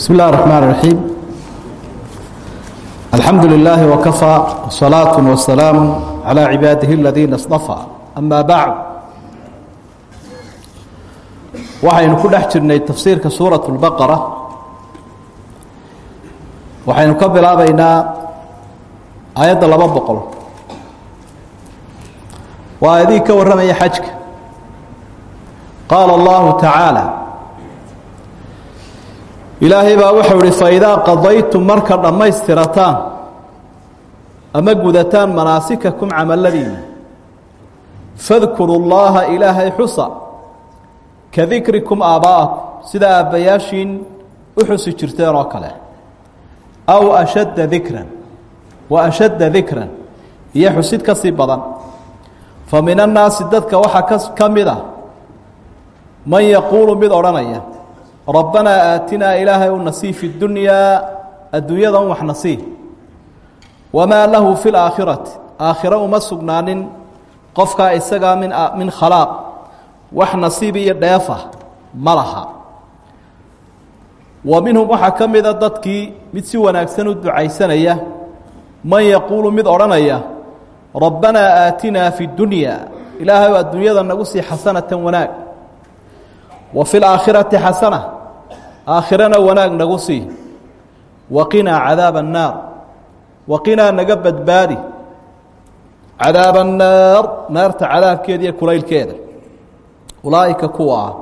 بسم الله الرحمن الرحيم الحمد لله وكفى وصلاة وسلام على عباده الذين اصطفى أما بعد waxaynu ku dhex jirnay tafsiirka suuraة البaqرة waxaynu ka bilaabaynaa aayadda laba boqol waa aayadihii ka warramaya xajka qaala الlahu taعaalى ilaahay baa wuxuu ihi faidaa qadaytum marka dhammaystirataan ama gudataan manaasikakum camaladiina fadkuru llaaha ilaahay xusa ka dikrikum aabaa'akum sida aabbayaashiin u xusi jirteen oo kale. Aw ashadda dikran wa ashadda dikran iyo xusid ka sii badan. Fa min annaasi dadka waxaa ka mid ah man yaquulu mid odhanaya rabbanaa aatinaa ilaahay u nasii fi dunyaa adduunyada un wax nasii wamaa lahu fi laakhirati aakhiro uma sugnaanin qofkaa isagaa min min khalaaq wax nasiib iyo dheefa ma laha. Wa minhum waxaa ka mida dadkii mid si wanaagsan u ducaysanaya man yaquulu mid odhanaya rabbanaa aatinaa fi dunyaa ilaahay adduunyada nagu sii xasanatan wanaag wa fi laakhirati xasana aakhirana wanaag nagu sii. Waqinaa cadaaba annaar. Waqinaa naga badbaadi. Cadaaba annaar naarta cadaabkeeda iyo kulaylkeeda. Ulaa'ika kuwa ah.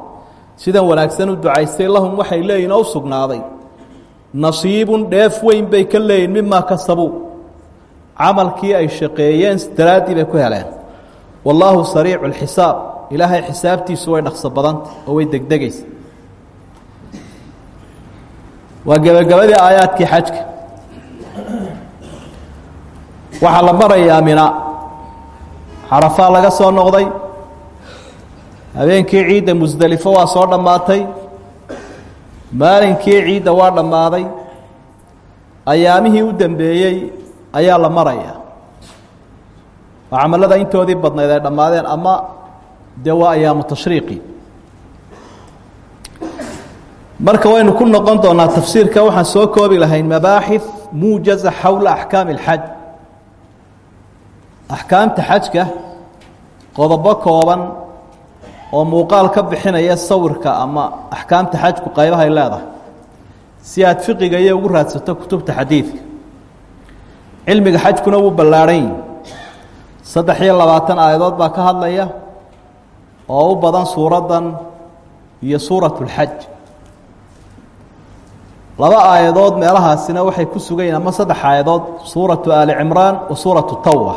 Sidan wanaagsan u ducaystay lahum waxay leeyihiin oo u sugnaaday. Nasiibun dheef weyn bay ka leeyihiin mimaa kasabuu. Camalkii ay shaqeeyeen daraaddii bay ku heleen. Wallaahu sariicu lxisaab ilaahay xisaabtiisu way dhaqso badanta oo way degdegaysa. Waa gebagabadii aayaadkii xajka. Waxaa la marayaa mina xarafaa laga soo noqday. Habeenkii ciidda musdelifo waa soo dhammaatay. Maalinkii ciidda waa dhammaaday. Ayaamihii u dambeeyey ayaa la marayaa. Oo camalada intoodii badnayd ay dhammaadeen ama dee waa ayaamu tashriiqi marka waynu ku noqon doonaa tafsiirka waxaan soo koobi lahayn mabaaxith muujaza xowla axkaami اlxaj axkaamta xajka qodobo kooban oo muuqaal ka bixinaya sawirka ama axkaamta xajku qaybahay leedahay si aad fiqiga iyo ugu raadsato kutubta xadiidka cilmiga xajkuna wuu ballaadhan yihi iyo labaatan aayadood baa ka hadlaya oo u badan suuraddan iyo suurat اlxaj laba aayadood meelahaasina waxay ku sugayiin ama saddex aayadood suuratu ali cimraan wa suuratu tawba.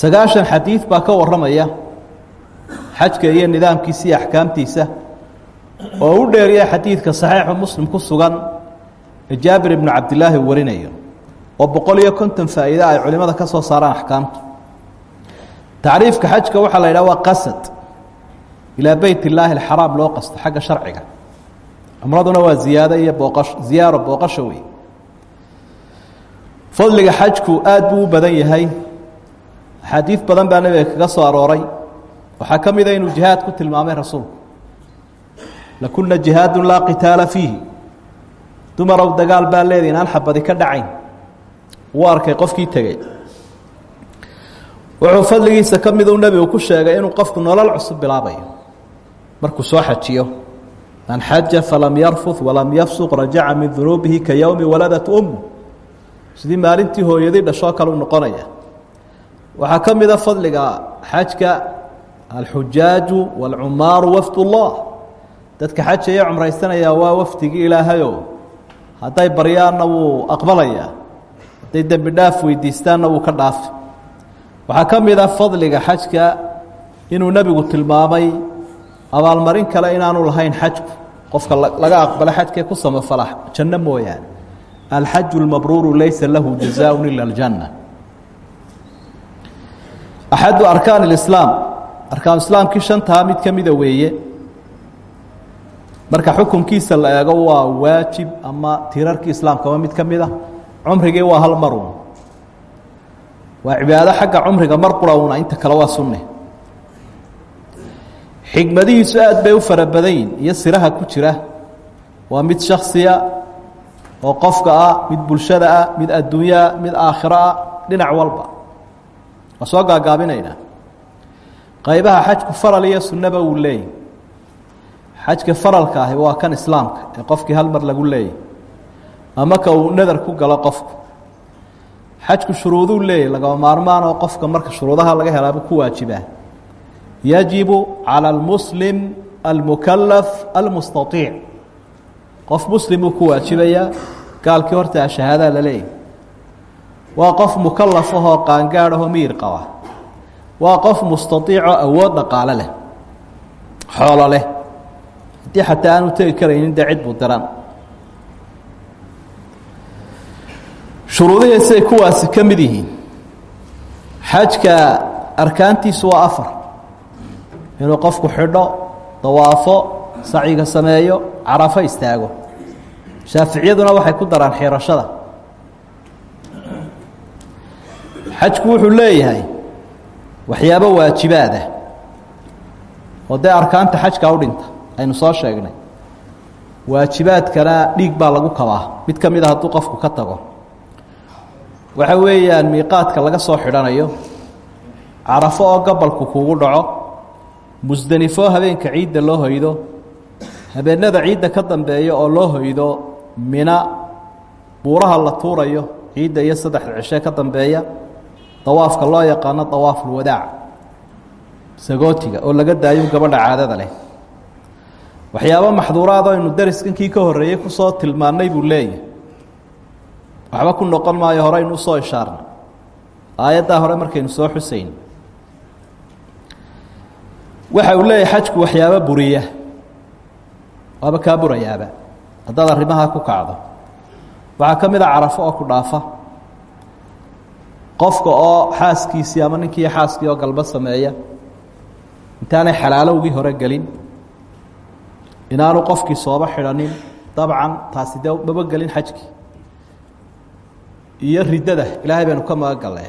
Sagaashan xadiid baa ka waramaya xajka iyo nidaamkiisa iyo axkaamtiisa oo u dheeriya xadiidka saxiixu muslim ku sugan ee jaabir ibnu cabdilaahi warinayo oo boqol iyo konton faa'iide ay culimada ka soo saaraan axkaamta tacriifka xajka waxaa la yidhaha waa qasad ilaa beyt illaahi alxaraam loo qasto xagga sharciga. Cumraduna waa ziyaado iyo booqasho ziyaaro booqasho wey fadliga xajku aad buu u badan yahay. Axaadiid badan baa nebiga kaga soo arooray. Waxaa ka mida inuu jihaad ku tilmaamay rasuulku. Lakuna jihaadu laa qitaala fiihi. Dumarow dagaal baa ka dhacayn. Arkay qofkii tegey wuxuu fadligiisa ka miduu nebigu ku sheegay inuu qofku nolol cusub bilaabayo. Markuu soo xajiyo man xaja falam yarfud walam yafsuq rajaca min dunuubihi ka yowmi waladat ummu sidii maalintii hooyadii dhashoo kale u noqonaya. Waxaa ka mida fadliga xajka alxujaaju wاlcumaaru wafd ullah dadka xajaya cumraysanaya waa wafdigii ilaahayo hadday baryaanna wuu aqbalayaa hadday dembi dhaaf weydiistaanna wuu ka dhaafi waxaa ka mid a fadliga xajka inuu nebigu tilmaamay abaalmarin kale inaanu lahayn xajku qofka laga aqbalo xajkee ku samafala janno mooyaane alxaju اlmabruuru laysa lahu jazaaء ila اljanna axadu arkaan اlislaam arkaan islaamkii shantaa mid ka mida weeye marka xukunkiisa la eego waa waajib ama tirarkii islaamkaba mid ka mida cumrigii waa hal marun waa cibaado xagga cumriga mar qurawna inta kale waa sunne. Xikmadihiisu aad bay u fara badan iyo siraha ku jira. Waa mid shaksiya oo qofka ah mid bulshada ah mid adduunyaa mid aakhiro ah dhinac walba. Waa soo gaagaabinaynaa qaybaha xajku faral iyo sunnaba uu leeyay xajka faralka ahi waa kan islaamka qofkii hal mar lagu leeyay ama ka uu nadar ku galo qofku xajku shuruuduu leeyahy lagaba maarmaan oo qofka marka shuruudaha laga helaaba ku waajibaa. Yajibu calى اlmuslim almukalaf almustaiic qof muslim uu ku waajibayaa gaalkii horta shahaadaa la leeyahy. Waa qof mukalaf ahoo qaangaad ahoo miyir qaba. Waa qof mustaiicoo awood dhaqaale leh xoolo leh. Haddii xataa aanu tegi karaynin dee cid buu diran shuruudihiisay kuwaasi ka mid yihiin. Xajka arkaantiisu waa afar. Inuu qofku xidho dawaafo saciga sameeyo carafo istaago. Shaaficiyaduna waxay ku daraan xirashada. Xajku wuxuu leeyahay waxyaabo waajibaada oo dee arkaanta xajka u dhinta aynu soo sheegnay. Waajibaadkana dhiig baa lagu kabaa. Mid ka mid a hadduu qofku ka tago waxa weeyaan miiqaadka laga soo xidhanayo carafo oo gabalku kugu dhaco musdanifo habeenka ciidda loo hoydo habeenada ciidda ka dambeeya oo loo hoydo mina buuraha la tuurayo ciidda iyo saddexda cishe ka dambeeya dawaafka loo yaqaano dawaafulwadaac sagootiga oo laga daayo gabadha caadada leh. Waxyaabo maxduuraad aynu dariskankii ka horreeyey ku soo tilmaannay buu leeyahy waxba ku noqon maayo horeynu u soo ishaarnay aayaddaa hore markaynu soo xusayn. Waxa uu leeyahay xajku waxyaabo buriya. Waaba kaa burayaaba. Haddaad arrimahaa ku kacdo. Waxaa ka mid a carafo oo ku dhaafa. Qofka oo xaaskiisii ama ninkii xaaskii oo galbo sameeya intaanay xalaalowgii hore gelin. Inaanu qofkii sooba xidhanin dabcan taasi dee maba gelin xajkii iyo riddada ilaahay baynu ka magagalnay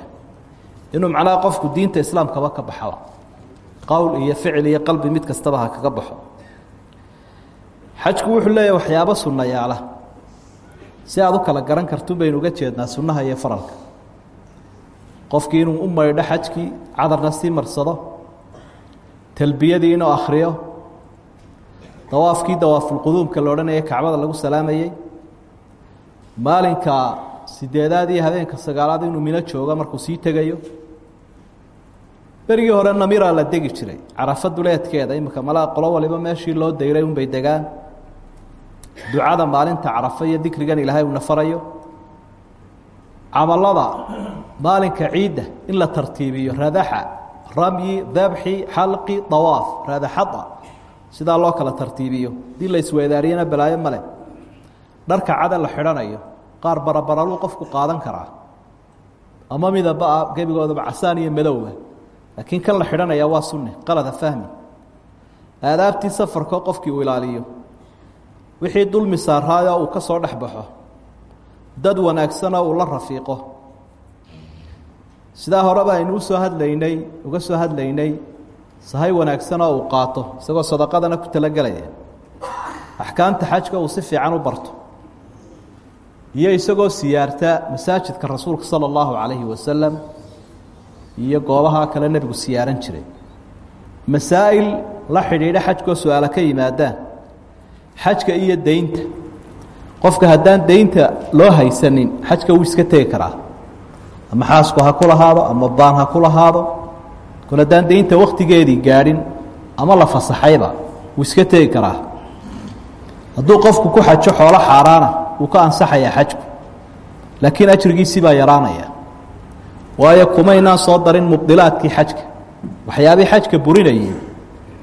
inuu macnaha qofku diinta islaamkaba ka baxo. Qowl iyo ficil iyo qalbi mid kastaba ha kaga baxo. Xajku wuxuu leeyahay waxyaabo sunnayaala si aad u kala garan kartu baynu uga jeednaa sunnaha iyo faralka. Qofkii inuu u maydho xajkii cadarna sii marsado talbiyadii inuu akhriyo dawaafkii dawaafulquduumka la odhanaya kacbada lagu salaamayey maalinka sideedaad iyo habeenka sagaalaad inuu mino joogo markuu sii tegayo? Berigii hore namiraa la degi jiray. Carafo duleedkeeda imika malaa qolo waliba meeshii loo dayray unbay degaan. Ducada maalinta carafo iyo dikrigan ilaahay uuna farayo. Camalada maalinka ciidda in la tartiibiyo radaxa ramyi dabxi xalqi dawaaf radaxada sidaa loo kala tartiibiyo. Hadii la isweedaariyana balaayo male dharka cada la xidhanayo qaar barabaraluu qofku qaadan karaa. Ama midaba gebigoodaba casaan iyo madowba laakiin kan la xidhanaya waa sunne qalada fahmi aadaabtii safarkoo qofkii uu ilaaliyo. Wixii dulmi saaraayo uu ka soo dhex baxo. Dad wanaagsanoo uu la rafiiqo. Sidaa horeba aynu u soo hadlaynay uga soo hadlaynay sahay wanaagsanoo uu qaato isagoo sadaqadana ku talagelaya axkaamta xajka uu si fiican u barto iyo isagoo siyaarta masaajidka rasuulka sala allahu calayhi wasalam iyo goobaha kale nebigu siyaaran jiray. Masaa'il la xidhiidha xajkoo su'aala ka yimaadaan xajka iyo deynta qofka haddaan deynta loo haysanin xajka wuu iska tegi karaa. Ama xaasku ha ku lahaado ama baan ha ku lahaado. Kol haddaan deynta wakhtigeedii gaadhin ama la fasaxayba wuu iska tegi karaa. Hadduu qofku ku xajo xoolo xaaraana wuu ka ansaxayaa xajku. Laakiin ajrigiisii baa yaraanaya. Waayo kumaynaan soo darin mubdilaadkii xajka? Waxyaabihii xajka burinayay.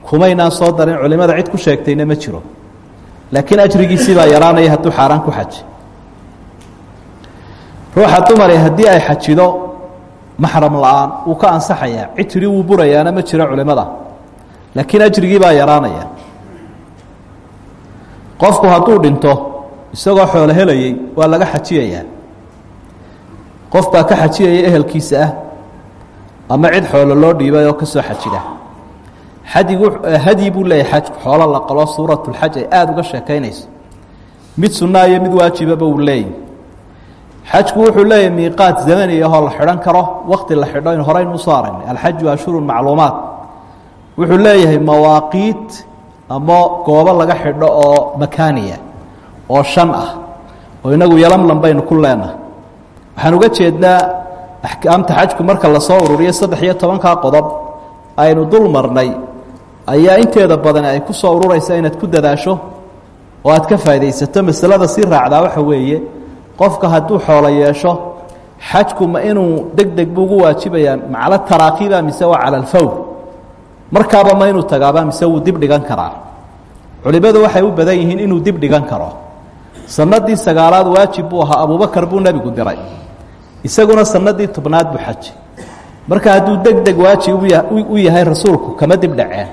Kumaynaan soo darin culimada cid ku sheegtayna ma jiro. Laakiin ajrigiisii baa yaraanaya hadduu xaaraan ku xaji ruuxa dumare haddii ay xajido maxram la'aan ka ansaxayaa cid tidhi wuu burayaana ma jiro culimada. Laakiin ajrigii baa yaraanaya. Qofku hadduu dhinto isagoo xoolo helayey waa laga xajiyayaa. Qof baa ka xajiyaya ehelkiisa ah ama cid xoolo loo dhiibay oo ka soo xajida. Xadigu hadyi buu leeyahay xajku xoolo la qalo suuratulxaj ay aada uga sheekaynayso. Mid sunaa iyo mid waajibaba uu leeyahy xajku wuxuu leeyahay miiqaat zamani ahoo la xidhan karo wakti la xidho in horeynu u soo aragnay. Alxaju ashhuru macluumaat. Wuxuu leeyahay mawaaqiit ama goobo laga xidho oo makaaniya oo shan ah oo inagu yalamlam baynu ku leenahay. Waxaan uga jeednaa axkaamta xajku marka la soo ururiyo saddex iyo qodob aynu dul marnay ayaa inteeda badan ay ku soo ururaysa inaad ku dadaasho oo aad ka faa'idaysato. Masalada sii raacdaa waxa weeye qofka hadduu xoolo yeesho xajku ma inuu deg buu waajibayaa maclo taraakiba mise waa cala alfawr markaaba ma inuu tagaaba mise wuu dib dhigan karaa? Culimadu waxay u badan yihiin inuu dib dhigan karo sanadii sagaalaad waajib buu ahaa abubakar buu nebigu diray. Isaguna sanadii tobnaad buu xaji marka hadduu deg deg waajib u yahay rasuulku kama dib dhaceen.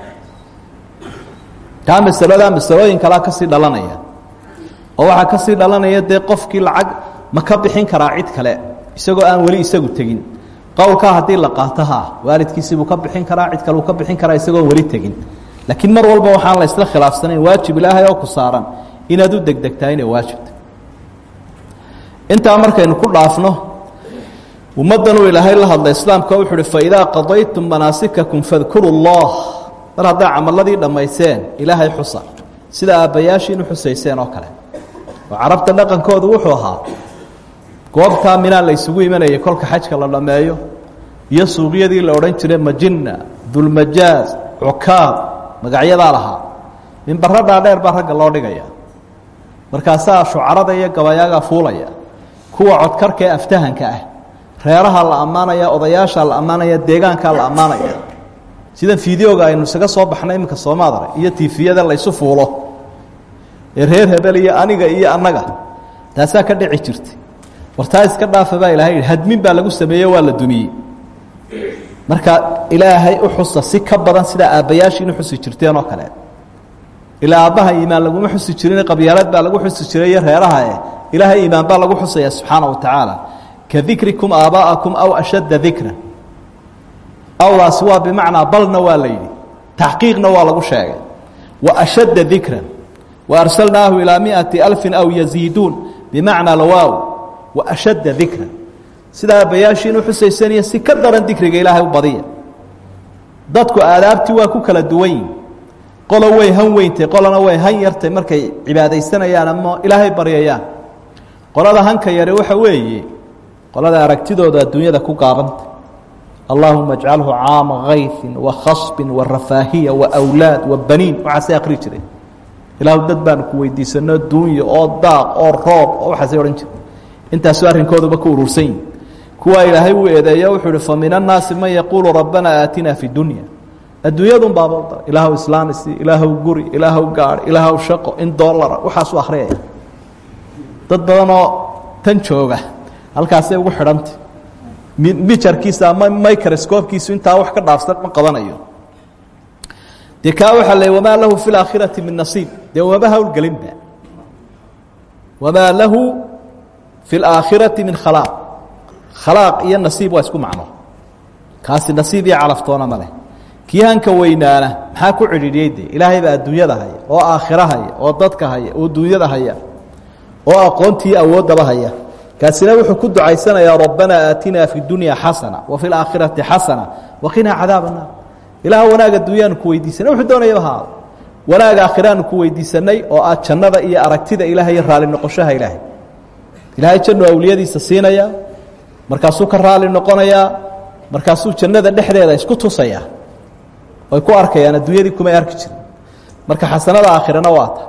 Taa masaladaa masalooyin kalaa ka sii dhalanaya. Oo waxaa ka sii dhalanaya dee qofkii lacag ma ka bixin karaa cid kale isagoo aan weli isagu tegin. Qowlkaa haddii la qaato ha waalidkiisibuu ka bixin karaa cid kale uu ka bixin karaa isagoon weli tegin. Laakiin mar walba waxaan la isla khilaafsanayn waajib ilaahay oo ku saaran inaad u degdegtaa inay waajibta. Intaa markaynu ku dhaafno ummaddan uu ilaahay la hadlay islaamka wuxu uhi faidaa qadaytum manaasikakum fadkuru llah mar haddaa camaladii dhammayseen ilaahay xusa. Sida aabbayaashiinu xusayseen oo kale. Oo carabta dhaqankoodu wuxuu ahaa goobtaa minaa la ysugu imanayay kolka xajka la dhammeeyo iyo suuqyadii la odhan jiray majinna dulmajaaz cukaab magacyadaa lahaa. Mimbarro dhaadheer baa loo dhigaya markaasaa shucarada iyo gabayaaga fuulaya kuwa codkarka ee aftahanka ah reeraha la ammaanaya odayaasha la ammaanaya deegaankaa la ammaanaya. Sida fideoga aynu isaga soo baxnay iminka soomaadar iyo tifiyada laysu fuulo. Ee reer hebel iyo aniga iyo annaga taasaa ka dhici jirtay. Wartaa iska dhaafa baa yidhi hadmin baa lagu sameeye waa la dumiyey. Marka ilaahay u xusa si ka badan sidaa aabbayaashiinu xusi jirteen oo kale ilaa aabbaha iimaan laguma xusi jirin qabyaalad baa lagu xusi jiray iyo reeraha eh. Ilaahay iimaan baa lagu xusaya subxaana wa tacaala ka dikrikum aabaa'akum aw ashadda dikra. Awdaasi waa bimacnaa balna waa la yidhi. Taxqiiqna waa lagu sheegay. Wa ashadda dikran wa arsalnaahu ilaa miati alfin aw yaziiduun. Bimacnaa lawaaw wa ashadda dikran sidaa aabbayaashiinu xusaysaniyo si ka daran dikriga ilaahay u badiya. Dadku aadaabtii waa ku kala duwan yihiin qolo way han weyntay qolona way han yartay markay cibaadaysanayaan ama ilaahay baryayaan. Qolada hanka yare waxa weeye qolada aragtidooda adduunyada ku gaabanta allahuma ajcalhu caama kayfin wa khasbin wa rafaahiya wa wlaad wa baniin waxaasay akri jireen ilaahu dad baanu ku weydiisano duunya oo daaq oo roob oo waxaasay odhan jire intaasuu arrinkooduba ku urursan yihiin ilaahay uu wuxuu uhi fa min rabbana aatina fi dunya adduunyadun baaba u dara ilaahw islaamisi ilaahw guri ilaahw gaari ilaahw shaqo in doolara waxaasuu akhriyaya dad badanoo tan jooga halkaasay ugu xidhantay mijarkiisa ama microscopekiisu intaa wax ka dhaafsan ma qabanayo. Dee kaa waxaa wamaa lahu fi اlaakhirati min nasiib. Dee wama hawlgelinba wamaa lahu fi اlaakhirati min khalaaq. Khalaaq iyo nasiib waa isku macno. Kaasi nasiib iyo calaftoona ma kii hanka weynaana maxaa ku cidhiidhiyey de ilaahay baa adduunyada haya oo aakhira haya oo dadka haya oo duunyada haya oo aqoontii awooddaba haya. Kaasina wuxuu ku ducaysanayaa rabbanaa aatinaa fi dunya xasana wa fi laakhirati xasana waqinaa cadaab annaar ilaah wanaag adduunyaanu ku weydiisanay wuxuu doonayaba haado wanaag aakhiraanu ku weydiisanay oo ah jannada iyo aragtida ilahay iyo raali noqoshaha ilaahay. Ilaahay jannu awliyadiisa siinaya markaasuu ka raali noqonayaa markaasuu jannada dhexdeeda isku tusayaa ay ku arkayaan adduunyadii kumay arki jirin. Marka xasanada aakhirana waa ta.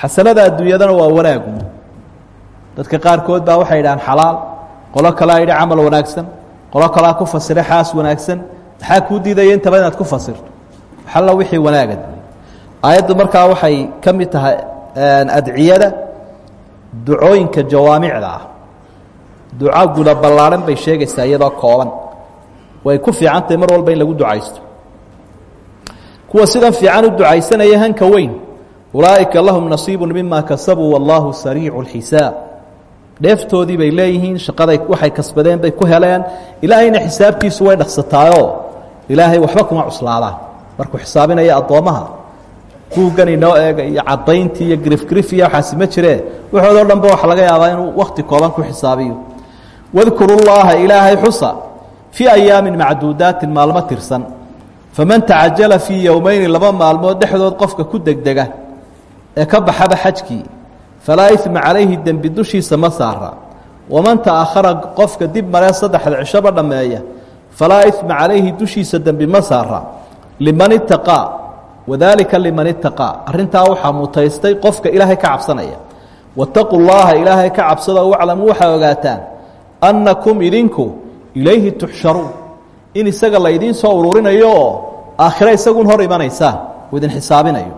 Xasanada adduunyadana waa wanaagu dadka qaarkood baa waxay idhahaan xalaal qolo kalea yidhi camal wanaagsan qolo kalea ku fasira xaas wanaagsan maxaa kuu diidaya intaba inaad ku fasirto? Xalla wixii wanaaga aayaddu markaa waxay ka mid tahay adciyada ducooyinka jawaamicda ah. Duco guda ballaaran bay sheegaysaa iyadoo kooban. Way ku fiican tahay mar walba in lagu ducaysto kuwa sidan fiican u ducaysanaya hanka weyn ulaa'ika lahum nasiibu mima kasabuu wallaahu sariicu اlxisaab dheeftoodii bay leeyihiin shaqaday waxay kasbadeen bay ku heleen ilaahayna xisaabtiisu way dhaqsataayoo ilaahay waxba kuma cuslaadaan markuu xisaabinaya addoommaha buuggan inoo eega iyo caddayntii iyo grifgrif iyo waxaasi ma jiree waxoodoo dhanba waxa laga yaabaa inuu wakhti kooban ku xisaabiyo. Wadkuru ilaahay xusa fii ayaamin macduudaatin maalmo faman tacajala fii yowmeyni laba maalmood dhexdood qofka ku degdega ee ka baxaba xajkii falaa isma calayhi dembi dushiisa ma saara. Waman ta'akhara qofka dib maree saddexda cishoba dhammeeya falaa isma calayhi dushiisa dembi ma saara. Liman itaqaa wadaalika liman itaqaa arrintaa waxaa mutaystay qofka ilaahay ka cabsanaya. Wataquu llaaha ilaahay ka cabsada waclamuu waxaa ogaataan annakum idinku ilayhi tuxsharuun in isaga laydiin soo ururinayo oo aakhire isagun hor imanaysaan uu xisaabinayo.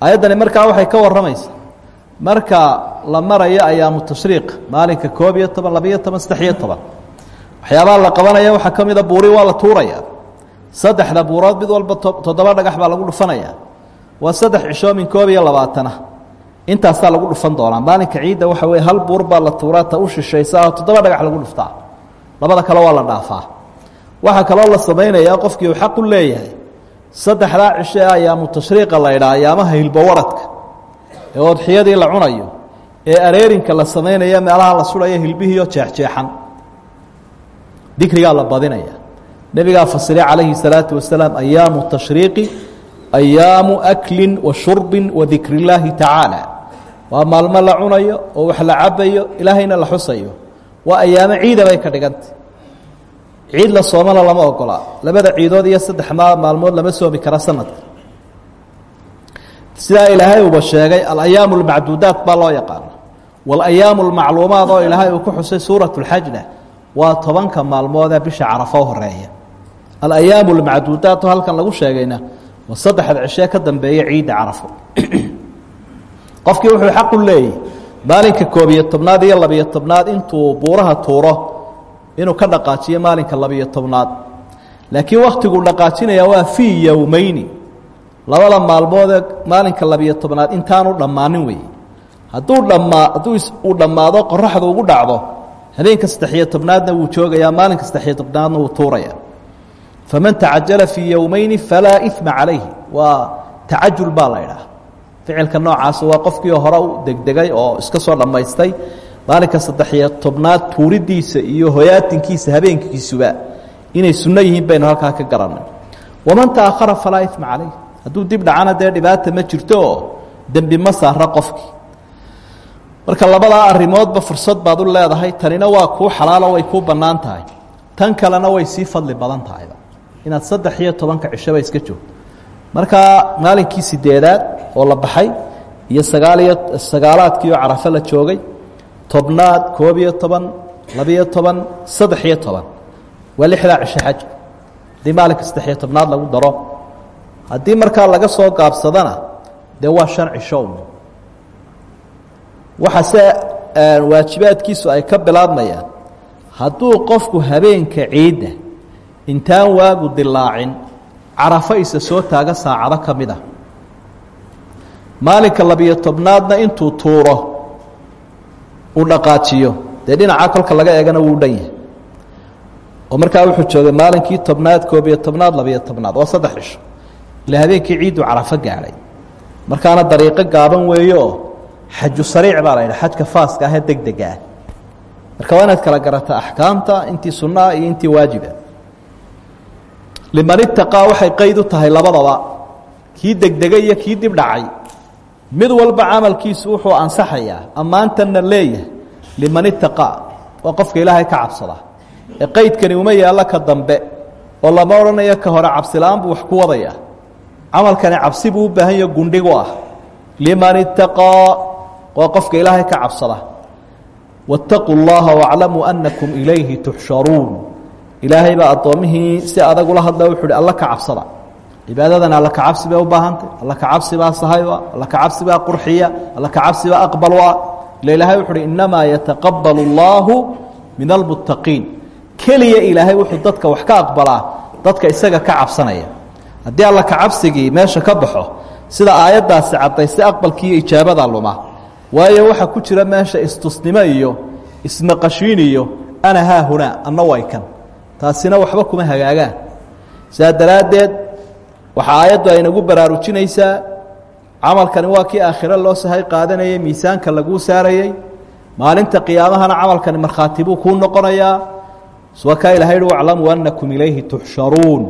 Ayaddani markaa waxay ka warramaysaa. Marka la marayo ayaamu tashriiq maalinka koob iyo toban labiyo toban saddex-iyo toban. La qabanaya waxaa ka buuri waa la tuuraya. Saddexda buurood mid walba toddoba dhagax baa lagu dhufanaya. Waa saddex cisho min koob iyo labaatana. Intaasaa lagu dhufan doonaa. Maalinka ciidda waxa weye hal buur baa la tuuraa ta u shishaysa toddoba dhagax lagu dhuftaa. Labada kale waa la dhaafaa waxaa kaloo la samaynayaa qofkii uu xaq u leeyahay. Saddexdaa cishe ah ayaamu tashriiqa laydhaa ayaamaha hilbowaradka ee odxiyadii la cunayo ee areerinka la samaynaya meelaha la sudhaya hilbihiiyo jeexjeexan. Dikrigaa la badinaya. Nebigaa fasirey calayhi salaatu wasalaam ayaamu tashriiqi ayaamu aklin wa shurbin wa dikri illaahi tacaala. Waa maalmo la cunayo oo wax la cabayo ilaahayna la xusayo. Waa ayaamo ciida bay ka dhigantay ciid la soomana lama ogola labada ciidood iyo saddex maalmood lama soomi kara sanadka sidaa ilaahay uba sheegay alayaamu اlmacduudaat baa loo yaqaana walayaamu اlmacluumaat oo ilaahay uu ku xusay suuraة اlxajna waa tobanka maalmoodee bisha carafo horeeya alayaamu اlmacduudaat oo halkan lagu sheegayna waa saddexda cishee ka dambeeya ciidda carafo qofkii wuxuu xaq u leeyahy maalinka koob iyo tobnaad iyo labiyo tobnaad intuu buuraha tuuro inuu ka dhaqaajiyo maalinka labiyo tobnaad. Laakiin wakhtiguu dhaqaajinaya waa fii yowmeyni labada maalmoodee maalinka labiyo tobnaad intaanu dhammaanin weeye. Hadduu dhammaa hadduu uu dhammaado qoraxdu ugu dhacdo habeenka saddexiyo tobnaadna wuu joogayaa maalinka saddexiyo tobnaadna wuu tuuraya faman tacajala fii yowmeyni falaa ima calayhi. Waa tacajul baa ficilka noocaas waa qofkii hore u degdegay oo iska soo dhammaystay maalinka saddexiyo tobnaad tuuridiisa iyo hoyaatinkiisa habeenkiisuba inay sunno yihiin baynu halkaa ka garanay waman taahara falaa ima calayh. Hadduu dib dhacana dee dhibaata ma jirto oo ma saara qofkii marka labadaa arrimoodba fursad baad u leedahay tanina waa kuu xalaalo way kuu bannaan tahay. Tan kalena way sii fadli badan tahayba inaad saddex iyo tobanka cishaba iska joogto markaa maalinkii sideedaad oo la baxay iyo sagaal iyo sagaalaadkii oo carafo la joogay tobnaad koob iyo toban labiyo toban saddex iyo toban. Waa lixdaa cisho xajku haddii maalinka saddexiyo tobnaad lagu daro haddii markaa laga soo gaabsadana dee waa shan cisho un. Waxaase waajibaadkiisu ay ka bilaabmayaan hadduu qofku habeenka ciidda intaan waagu dilaacin carafo isa soo taaga saacado ka mid ah. Maalinka labiyo tobnaadna intuu tuuro uu dhaqaajiyo. Dee dhinaca kolka laga eegana wuu dhan yahay. Oo markaa wuxuu joogay maalinkii tobnaad koob iyo tobnaad labiyo tobnaad waa saddex cisho ilaa habeenkii ciidduu carafo gaadhay markaana dariiqo gaaban weeyo xaju sariic baa la yidhaha xajka faaska ahee deg dega ah. Marka waa inaad kala garata axkaamta intii sunnaha iyo intii waajiba. Liman itaqaa waxay qeyd u tahay labadaba. Kii degdegay iyo kii dib dhacay mid walba camalkiisu wuxuu ansaxayaa ammaantanna leeyahay liman itaqaa oo qofka ilaahay ka cabsada. E qaydkani uma yaalla ka dambe oo lama odhanayo ka hore cabsila-aan buu wax ku wadayaa camalkani cabsi buu u baahan yaho gundhigu ah. Liman itaqaa oo qofka ilaahay ka cabsada. Waاtaquu اllaha waclamuu ilayhi tuxsharuun ilaahay baa addoommihii si adag ula hadla wuxu uhi alla ka cabsada cibaadadan alla ka cabsi bay u baahantay alla ka cabsi baa sahayba alla ka cabsi baa qurxiya alla ka cabsi baa aqbalwa ila ilaahay wuxu uhi inamaa yataqabalu اllaahu min almuttaqiin keliya ilaahay wuxuu dadka wax ka aqbalaa dadka isaga ka cabsanaya. Haddii alla ka cabsigii meesha ka baxo sida aayaddaasi caddaysay aqbalkiiyo ijaabada luma. Waayo waxaa ku jira meesha istusnimo iyo ismaqashiin iyo ana haa hunaa anna way taasina waxba kuma hagaagaan. Sidaa daraaddeed waxaa aayaddu aynagu baraarujinaysaa camalkani waa kii aakhiro loo sahay qaadanayay miisaanka laguu saarayey maalinta qiyaamahana camalkani markhaati buu kuu noqonayaa. Waa kaa ilahay hi waclamuu anakum ilayhi tuxsharuun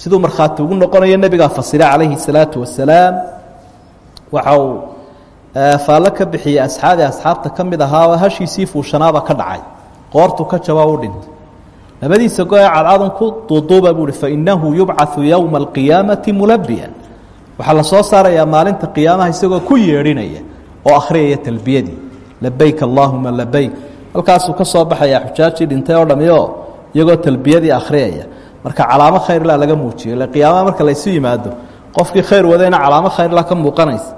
siduu markhaati ugu noqonayo nebigaa fasira calayhi الsalaatu wasalaam waxa uu faallo ka bixiyey asxaabi asxaabta ka mid ahaa hashiisii fuushanaaba ka dhacay. Qoortu ka jaba u dhintay labadiisa go-ee cadcadun ku duuduuba buu hi fainahu yubcaثu yowma اlqiyaamati mulabiyan waxaa la soo saarayaa maalinta qiyaamaha isagoo ku yeedhinaya oo akhriyaya talbiyadii. Labayk allaahuma labayk halkaasuu ka soo baxayaa xujaajii dhintay oo dhami oo iyagoo talbiyadii akhriyaya. Marka calaamo khayrla laga muujiyo qiyaamaha marka laysu yimaado qofkii khayr wadayna calaamo khayrla ka muuqanaysa.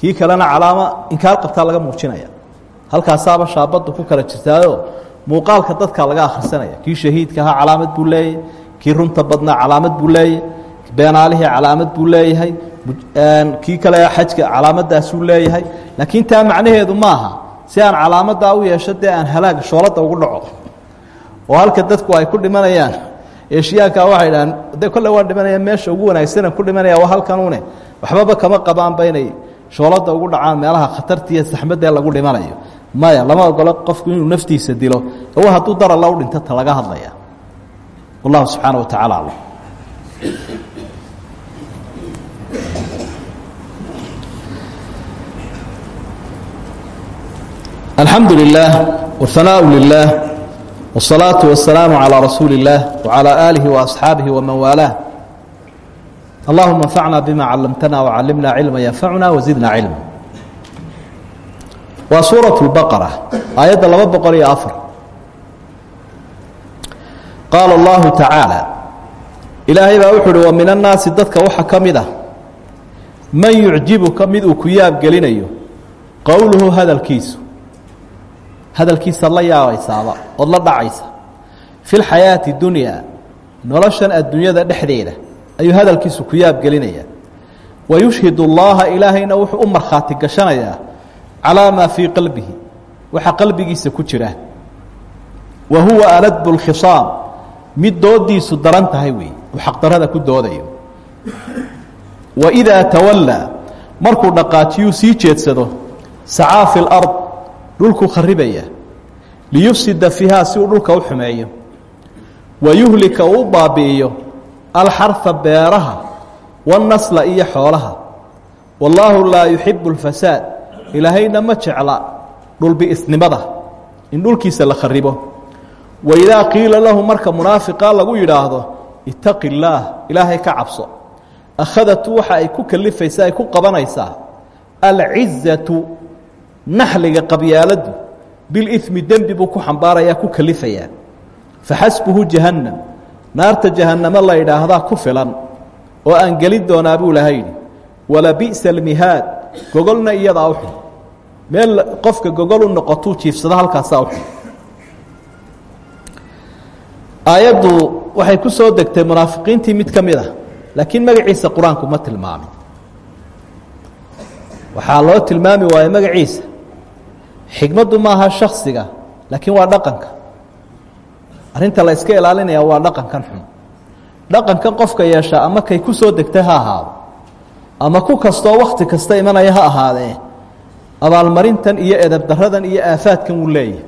Kii kalena calaamo inkaar qabtaa laga muujinaya. Halkaasaaba shaabaddu ku kala jirtaayo muuqaalka dadka laga akhrisanaya kii shahiidka ahaa calaamad buu leeyahay kii runta badnaa calaamad buu leeyahay beenaalihii calaamad buu leeyahay kii kale xajka calaamadaasuu leeyahay. Laakiin taa macnaheedu maaha si aan calaamadaa u yeesho dee aan halaag shooladda ugu dhaco. Oo halka dadku ay ku dhimanayaan. Eeshiyaanka waxay dhahaan de kolle waan dhimanaya meesha ugu wanaagsanan ku dhimanaya waa halkanune waxbaba kama qabaanba inay shooladda ugu dhacaan meelaha khatartiiyo saxmadee lagu dhimanayo maya lama ogolo qofku inuu naftiisa dilo w hadduu daralla u dhinto ta laga hadlaya wallahu subxaana wa tacala aclam alxamdu lilah wاhanaaءu lilah wالsalaaةu wasalaamu calىa rasuuli اllah wعalى aalihi وaasxaabihi waman waalaah allahuma anfacna bima callamtana wcallimna cilma yanfacuna wazidna cilma waa suuraة اbaqara aayadda laba boqol iyo afar qaala اllahu tacaalى ilaahay baa wuxu uhi wa min annaasi dadka waxa ka mid ah man yucjibuka mid uu ku yaabgelinayo qowluhu hadalkiisu hadalkiisaad la yaabaysaaba ood la dhacaysa fi lxayaati dunyaa noloshan adduunyada dhexdeeda ayuu hadalkiisu ku yaabgelinayaa wa yushhidu اllaha ilaahayna wuxuu u markhaati gashanayaa calaa maa fii qalbihi. Waxa qalbigiisa ku jira. Wa huwa aladbu lkhisaam mid doodiisu daran tahay weeye uu xaqdarada ku doodayo. Wa idaa tawallaa. Markuu dhaqaajiyuu sii jeedsado sacaa fi lard dhulku kharibaya. Liyufsida fiihaa si uu dhulka u xumeeyo. Wa yuhlika uu u baabi'iyo alxarfa beeraha wannasla iyo xoolaha. Wallaahu laa yuxibu اlfasaad ilaahayna ma jecla dhulbi'isnimada in dhulkiisa la kharibo. Waidaa qiila lahu marka munaafiqa lagu yidhaahdo itaqi illaah ilaahay ka cabso. Akhadatu waxa ay ku kalifaysa ay ku qabanaysaa alcizatu naxliga qabyaaladu bilimi dembi buu ku xambaarayaa ku kalifayaa faxasbuhu jahannam. Naarta jahannamo la idhaahdaa ku filan oo aan gelin doonaa buu laha yidhi. Walabi'sa almihaad. Gogolna iyadaa u xun meel qofka gogol u noqotuu jiifsado halkaasaa u aayaddu waxay ku soo degtay munaafiqiintii mid ka ah laakiin magaciisa qur'aanku ma tilmaamin waxaa loo tilmaami waaye magaciisa xikmaddu maaha shaksiga laakiin waa dhaqanka. Arrinta la iska ilaalinaya waa dhaqankan xun. Dhaqankan qofka yeeshaa ama kay ku soo degtay ha ahaado ama ku kastoo wakti kasta imanaya ha ahaadee abaalmarintan iyo edabdaradan iyo aafaadkan wuu leeyahay.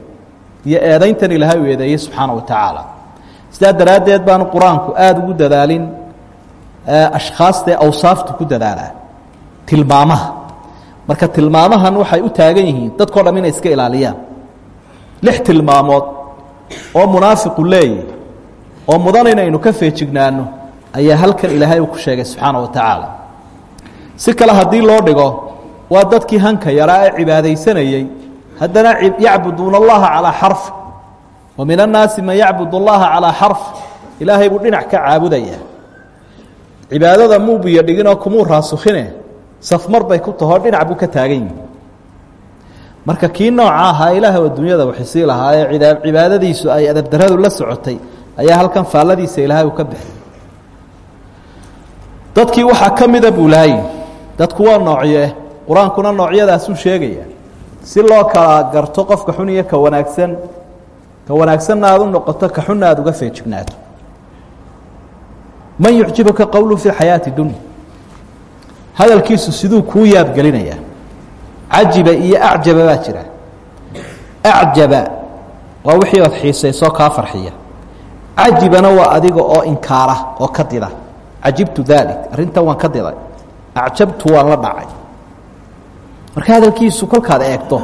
Iyo eedayntan ilaahay uu eedeeyey subxaana wa tacaala. Sidaa daraaddeed baanu qur'aanku aada ugu dadaalin ashkhaastee awsaaftu ku dadaalaa. Tilmaamaha. Marka tilmaamahan waxay u taagan yihiin dadkao dham inay iska ilaaliyaan. Lix tilmaamood oo munaafiqu leeyahy oo mudan inaynu ka feejignaano ayaa halkan ilaahay uu ku sheegay subxaana wa tacaala. Si kale haddii loo dhigo waa dadkii hanka yaraa ee cibaadaysanayey haddana yacbuduuna allaha calaa xarf. Wa min annaasi man yacbud allaha calaa xarf. Ilaahay buu dhinac ka caabudaya cibaadada muu biyo dhiginoo kumuu raasukhine safmar bay ku tahoo dhinac buu ka taagan yihi marka kii nooca ahaa ilaah adduunyada waxisii lahaa ee cibaadadiisu ay adabdaradu la socotay ayaa halkan faalladiisa ilaahay uu ka bixay dadkii waxaa ka mida buu lahay dadku waa noocye qur'aankuna noocyadaasuu sheegaya. Si loo kala garto qofka xun iyo ka wanaagsan ka wanaagsanna u noqoto ka xunna uga feejignaato man yucjibuka qowlu fi xayaati dunya. Hadalkiisu siduu kuu yaabgelinayaa cajiba iyo acjaba baa jira. Acjaba waa wixii ood xiisaysoo kaa farxiya. Cajibana waa adiga oo inkaara oo ka dida. Cajibtu daalik arrintan waan ka diday acjabtu waan la dhacay marka hadalkiisu kolkaad eegto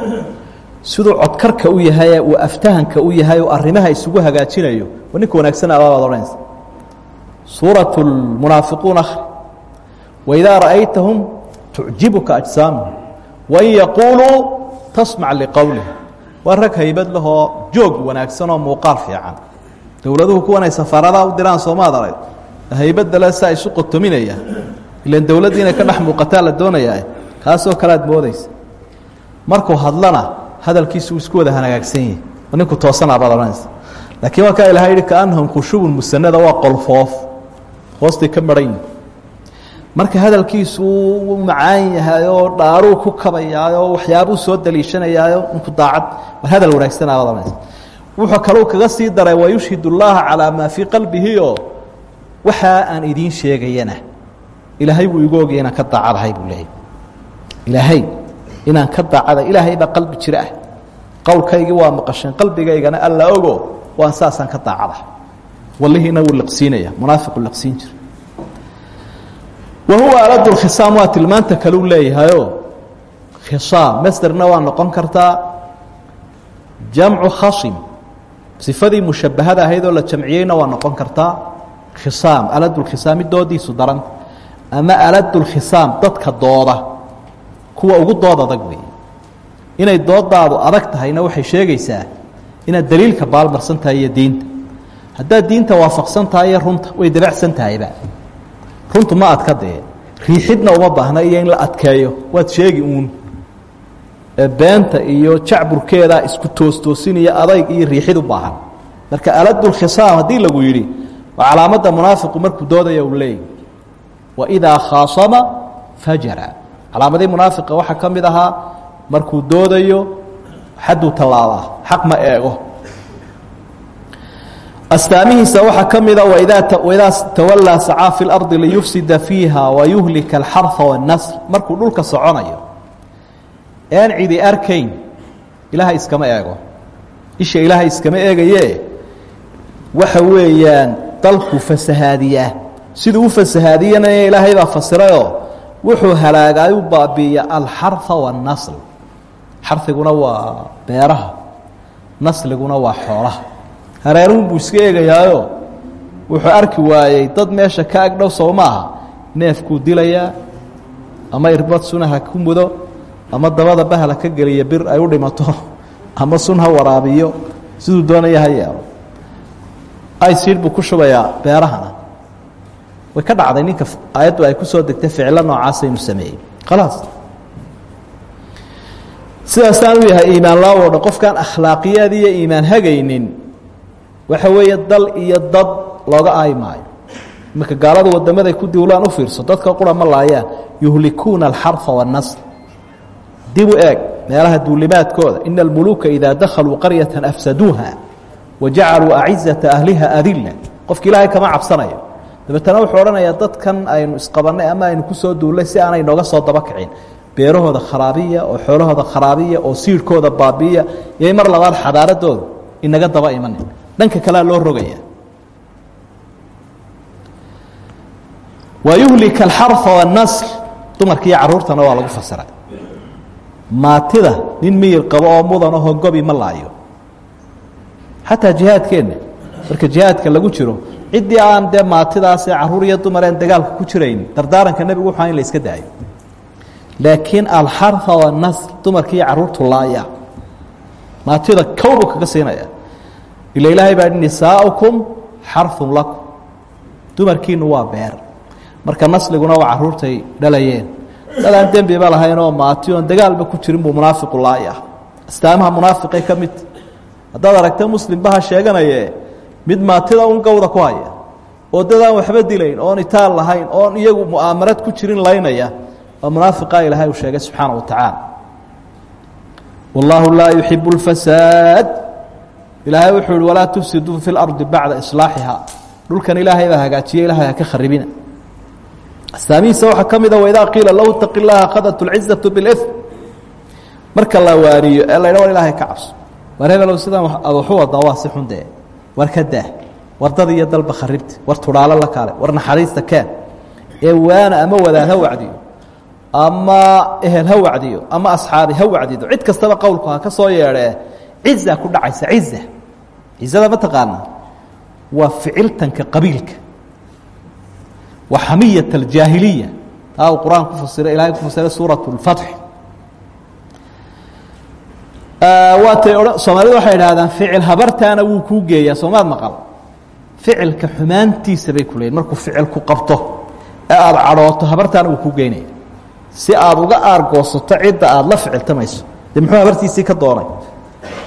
siduu codkarka u yahay uu aftahanka u yahay oo arrimaha isugu hagaajinayo waa ninka wanaagsan abaabaad odhanaysa suuraة اmunaafiquun akri waidaa ra'aytahum tucjibuka ajsaamuhum wain yaquuluu tasmac liqowlih waa rag haybad lahoo joog wanaagsan oo muuqaal fiican. Dowladuhu kuwanay safaaradaha u diraan soomaad arag. Haybadda le saa isu qotominaya ka dhex muuqataa la kaasoo kale moodaysa markuu hadlana hadalkiisu isku wada hagaagsan yahi ninku toosanabaad odhanaysa laakiin waa kaa ilaha yihi kaanahum khushubun musanada waa qolfoof hoostay ka maran marka hadalkiisu u macaan yahay oo dhaaruu ku kabayaayo waxyaabuu soo daliishanayaayo ninku daacad war hadal wanaagsanaabaad odhanaysa wuxuu kaluu kaga sii daray wayushhid اllaha calaa maa fii qalbihi oo waxaa aan idiin sheegayana. Ilaahay wuu igu ka daacadahay buu leeyahy ilaahay inaan ka daacada ilaahay baa qalbi jira ah. Qowlkaygii waa maqasheen qalbigaygana alla ogo waan saasaan ka daacadahay wallihiina wuu liqsiinaya munaafiqu liqsiin jira. Wa huwa aladu khisaam waa tilmaanta kaleu leeyahayo khisaam masderna waa noqon kartaa jamcu khasim sifadii mushabahada ahayd oo la jamciyeyna waa noqon kartaa khisaam aladulkhisaam doodiisu daran. Ama aladulkhisaam dadka dooda kuwa ugu dood adag weeye. Inay doodaadu adag tahayna waxay sheegaysaa inaad daliilka baalmarsan tahay iyo diinta. Haddaad diinta waafaqsan tahay runta way dabacsan tahayba. Runtu ma adka dee riixidna uma baahna iyo in la adkeeyo. Waad sheegi uun. Beenta iyo jacburkeeda isku toostoosinaya adayg iyo riixid u baahan. Marka aladulkhisaam haddii lagu yidhi waa calaamadda munaafiqu markuu doodaya uu leeyay waidaa khaasama fajara calaamadii munaafiqa waxaa ka mid ahaa markuu doodayo xadduu tallaabaa xaq ma eego. Astaamihiisa waxaa ka mida waidaa tawallaa sacaa fi اlardi liyufsida fiiha wayuhlika alxarha waاnnasl markuu dhulka soconayo ean cidi arkayn ilaahay iskama eego. Isha ilaahay iskama eegaye waxa weeyaan dalku fasahaadiyaa. Siduu u fasahaadiyana ilaahay baa fasirayoo wuxuu halaagay u baabiiya alxarha waاnnasl xariguna waa beeraha nasliguna waa xoolaha. Hareeruhun buu iska eegayaayo. Wuxuu arki waayey dad meesha ka agdhow sow maaha neefkuu dilayaa ama irbad sunaha ku mudo ama dabada bahla ka geliya bir ay u dhimato ama sun ha waraabiyo. Siduu doonaya ha yeelo. Aysiid buu ku shubayaa beerahana way ka dhacday ninka aayaddu ay ku soo degtay ficilo noocaasa inuu sameeyey. Khalaas. Sidaasaan u yahay iimaan laawo dhan qofkaan akhlaaqiyaad iyo iimaan hagaynin waxa weeye dal iyo dad looga aayi maayo. Gaaladu wadamaday ku diwlaan u fiirso dadka qura laayaan yuhlikuuna alxarfa waannasl dib u eeg meelaha duulimaadkooda ina almuluuka idaa dakhaluu qaryatan afsaduuha wa jacaluu ahliha adilla qofka ilaahay kama cabsanayo dabeetana wuxuu odhanayaa dadkan aynu isqabannay ama aynu ku soo duullay si aanay nooga soo daba kicin. Beerahooda kharaabiya oo xoolahooda kharaabiya oo siirhkooda baabiiya yay mar labaad xadaaradooda inaga daba imanin. Dhanka kalea loo rogaya. Wayuhlika alxarfa waannasl dumarka iyo carruurtana waa lagu fasiray maatida nin miyir qabo oo mudan ahoo gobi ma laayo. Xataa jihaadkeenna marka jihaadka lagu jiro ciddii aan dee maatidaasee carruur iyo dumareen dagaalka ku jirayn dardaaranka nebigu wuxua in la iska daayo laakiin alxarfa waannasl dumarka iyo carruurtu laaya. Maatida kowbuu kaga siinaya. Ila ilaahay baa nisaaukum xarun lakum. Dumarkiinu waa beer. Marka nasliguna waa caruurtay dhalayeen. Dadaan dembiba lahayn oo maati oon dagaalba ku jirin buu munaafiqu laaya. Astaamaha munaafiqay ka mid. Haddaad aragta muslimbaha sheeganaye mid maatida un gawda ku haya oo dadaan waxba dilayn oon itaal lahayn oon iyagu mu'aamarad ku jirin laynaya waa munaafiqa ilaahay uu sheegay subxaana wa tacaala wallaahu laa yuxibu اlfasaad ilaahay wuxuu ihi walaa tufsiduu fi اlardi bacda islaaxiha dhulkan ilaahay baa hagaajiye ilahay ha ka kharibina astaamihiisa waxaa ka mida waidaa qiila lahu taqi llaha akhadat اlcizaةu biاlm marka la waaniyo ee la ydha war ilaahay ka cabso war hebelow sidaan ad waxu wadaa waa si xun dee war ka daa. War dad iyo dalba kharibta war tudhaalo la kaale war naxariista keen. Ee waana ama wadaad ha wacdiyo ama ehel ha wacdiyo ama asxaabi ha wacdido. Cid kastaba qowlku ha ka soo yeedhee ciza ku dhacaysa ciza cizada ma taqaanaa waa ficiltanka qabiilka. Waa xamiyat aljaahiliya. Taa uu fasiray ilahay ku fasiray suurat اlfatx waatay soomaalida waxay idhahdaan ficil habartaana wuu kuu geeyaa. Soomaad maqal ficilka xumaantiisa bay ku leeyiin markuu ficil ku qabto ee aada cadhooto habartaana wuu kuu geynaya si aad uga aargoosato cidda aada la ficiltamayso dee muxuu habartiisii ka doonay?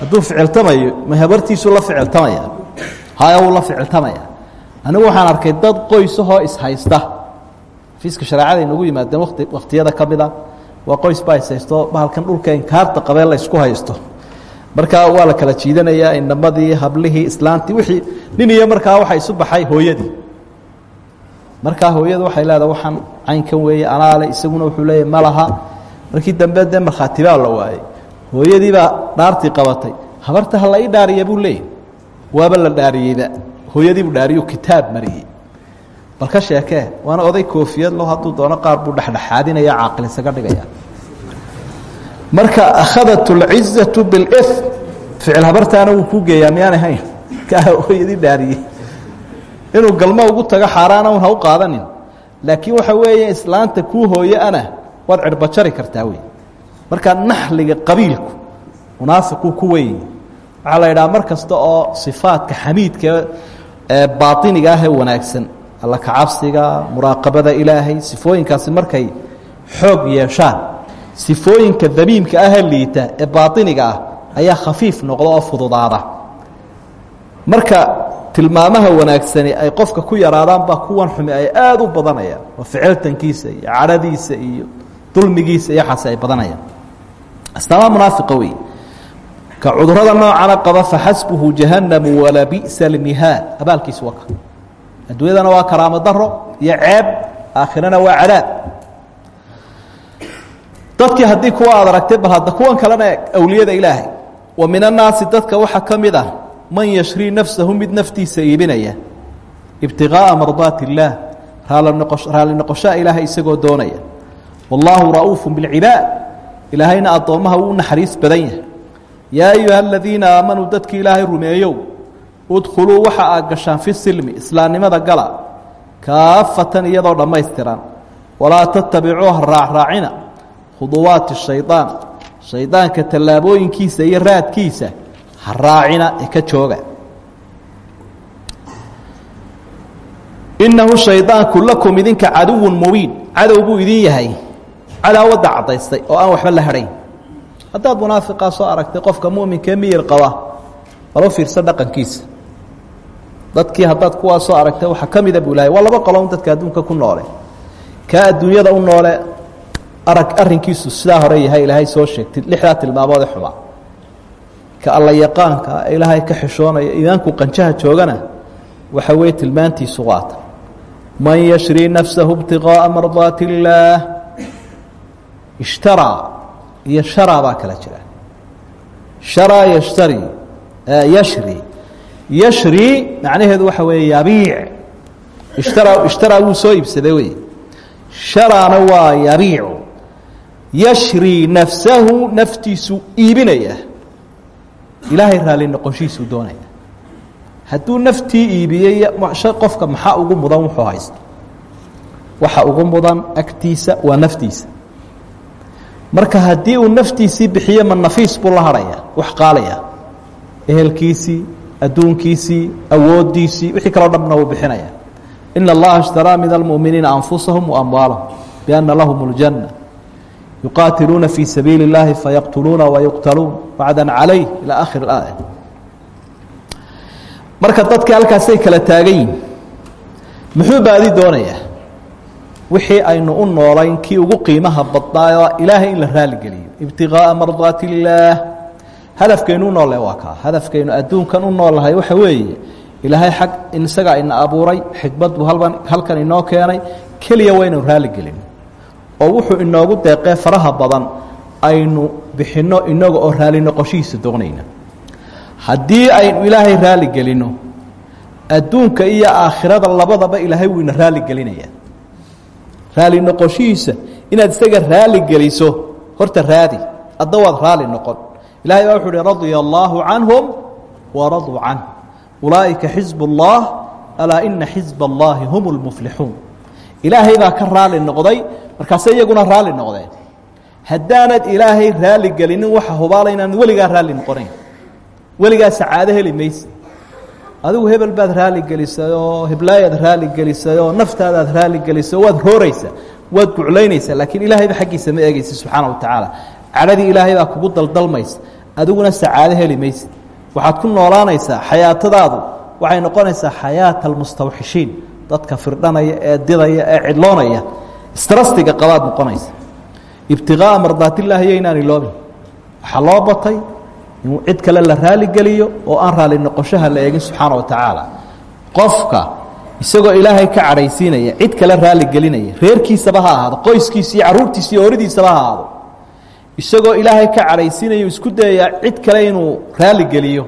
Hadduu ficiltamayo ma habartiisuu la ficiltamaya haya wuu la ficiltamaya anigu waxaan arkay dad qoysahoo ishaysta fiiska shareecada inagu yimaadeen wati wakhtiyada ka mida waa qoys baa ishaysto bahalkan dhulka inkaarta qabee la ysku haysto. Markaa waa la kala jiidanayaa inamadii hablihii islaantii wixii. Nin iyo markaa waxa isu baxay hooyadii. Markaa hooyadu waxay leedaha waxaan caynkan weeye anaale isaguna wuxuu leeyahy ma laha. Markii dambe dee markhaatibaa la waayey hooyadiibaa dhaartii qabatay. Habarta ha la ii dhaariya buu leeyahy waaba la dhaariyeyba. Hooyadiibuu dhaariyu kitaab mariyey bal ka sheekee waana oday koofiyad lo hadduu doono qaar buu dhexdhexaadinaya caaqil isaga dhigaya. Marka akhadat اlcizau biاlf ficil habartaana wuu kuu geeyaa miyaan ahayn kaa ooyadii dhaariyey. Inuu galmo ugu tago xaaraana un ha u qaadanin. Laakiin waxa weeye islaanta kuu hooyeana waad cirbajari kartaa wey marka naxliga qabiilku munaafiquu ku weyn. Waxaa la idhaha mar kasta oo sifaadka xamiidka ee bainiga ah ee wanaagsan alla kacabsiga muraaqabada ilaahay sifooyinkaasi markay xoog yeeshaan sifooyinka damiimka ahee liita ee baainiga ah ayaa khafiif noqda oo fududaada. Marka tilmaamaha wanaagsani ay qofka ku yaraadaan baa kuwan xumi ay aada u badanayaan oo ficiltankiisa iyo cadhadiisa iyo dulmigiisa iyo xaase ay badanayaan. Astaamaha munaafiqa wey ka cudurrada noocana qaba faxasbuhu jahannamu walabi'sa almihaad abaalkiisa waa ka adduunyadana waa karaamo daro iyo ceeb aakhirana waa cadaab. Dadkii haddii kuwa aad aragtay bal hadda kuwan kalena awliyada ilaahay. Wa min dadka waxaa ka mid ah man yashrii nafsahu mid naftiisa iibinaya. Ibtiqaa'a mardaati illaah raalli noqoshaa ilaahay isagoo doonaya. Wallaahu ra'uufu bilcibaad. Ilaahayna addoommaha wuu naxariis badan yahay. Yaa ayuha aladiina aamanuu ilaahay rumeeyow udkhuluu waxa aad gashaan fi silmi islaamnimada gala kaafatan iyadoo dhammaystiran. Walaa tatabicuu ha raacraacina khuduwaati shaydaan shaydaanka tallaabooyinkiisa iyo raadkiisa ha raacina ee ka jooga. Innahu shaydaanku lakum idinka caduwun mubiin cadow idin yahay cadaawadda caddaystay oo aan waxba la hadhayn. Haddaad munaafiqaa soo aragtay qofka mu'minkae miyir qaba bal u fiirsan dhaqankiisa dadkii haddaad kuwaa soo aragtay waxaa ka mida waa laba qolon dadka adduunka ku noole. Kaa adduunyada u noole arag arrinkiisu sidaa hore yahay ilaahay soo sheegtay lixdaa tilmaamoode xumaa ka alla yaqaanka ilaahay ka xishoonaya iimaanku qanjaha joogana waxa weeye tilmaantiisu waata. Man yashrii nafsahu ibtiqaa'a mardaati illaah ishtaraa iyo sharaa kala jira. Sharaa yashtari yashri yashri macnaheedu waxa weeye yabiic. Ishtara ishtaraa wuu soo iibsaday wey sharaana waa yabiicu. Yashri nafsahu naftiisu iibinaya. Ilaahay raalli noqoshiisuu doonaya. Hadduu naftii iibiyey qofka maxaa ugu mudan wuxuu haysto waxa ugu mudan agtiisa waa naftiisa. Marka haddii uu naftiisii bixiye ma nafiis buu la hadhaya wax qaalaya. Ehelkiisii adduunkiisii awoodiisii wixii kaloo dhanna wuu bixinaya ina allaha ishtaraa min almu'miniina anfusahum waamwaalahum biana lahum اljanna yuqaatiluuna fii sabiili اllahi fayaqtuluuna wayuqtaluun wacdan calayh ilaa akhir اaaya marka dadka halkaasay kala taagan yihin muxuu baadi doonayaa wixii aynu u noolayn kii ugu qiimaha badnaayo ilaahay in la raaligeliyo ibtiqaa'a mardaati illaah hadafkaynu u waa kaa. Hadafkaynu adduunkan u noolnahay waxa weeye ilaahay xag isagaa ina abuuray xikmad halban halkan inoo keenay keliya waynu raali gelin. Oo wuxuu inoogu deeqee faraha badan aynu bixinno inaga oo raali noqoshihiisa doonayna. Haddii aynu ilaahay raali gelinno adduunka iyo aakhirada labadaba ilaahay wuu ina raali gelinaya raali noqoshihiisa inaad isaga raali geliso horta raadi adda raali noqon ilahay baa wuxu uhi radia allaahu canhum waraduu canh ulaa'ika xisb اllah alaa ina xisb اllahi hum اlmuflixuun ilaahay baa ka raali noqday markaase iyaguna raali noqdeen haddaanad ilaahay raali gelinin waxa hubaala inaan weligaa raali noqonayn weligaa sacaado heli mayse adigu hebel baad raali gelisay oo heblaayaad raali gelisay oo naftaadaad raali gelisay oo waad rooraysaa waad guclaynaysaa laakiin ilaahayba xaggiisa ma eegaysa subxaana wa tacaala cadhadii ilaahay baa kugu daldalmaysa adiguna sacaado heli waxaad ku noolaanaysaa xayaatadaadu waxay noqonaysaa xayaata almustawxishiin dadka firdhanaya ee didaya ee cidloonaya. Strastiga qabaad noqonaysa. Ibtiqaa'a mardaatillaahi iyo inaan iloobin waxaa in cid kale la raali geliyo oo aan raali noqoshaha la eegin subxaana wa tacaala. Qofka isagoo ilaahay ka cadhaysiinaya cid kale raali gelinaya reerkiisaba ha ahaado qoyskiisa iyo carruurtiisa iyo horidiisaba ha ahaado isagoo ilaahay ka cadhaysiinayo isku dayayaa cid kale inuu raali geliyo.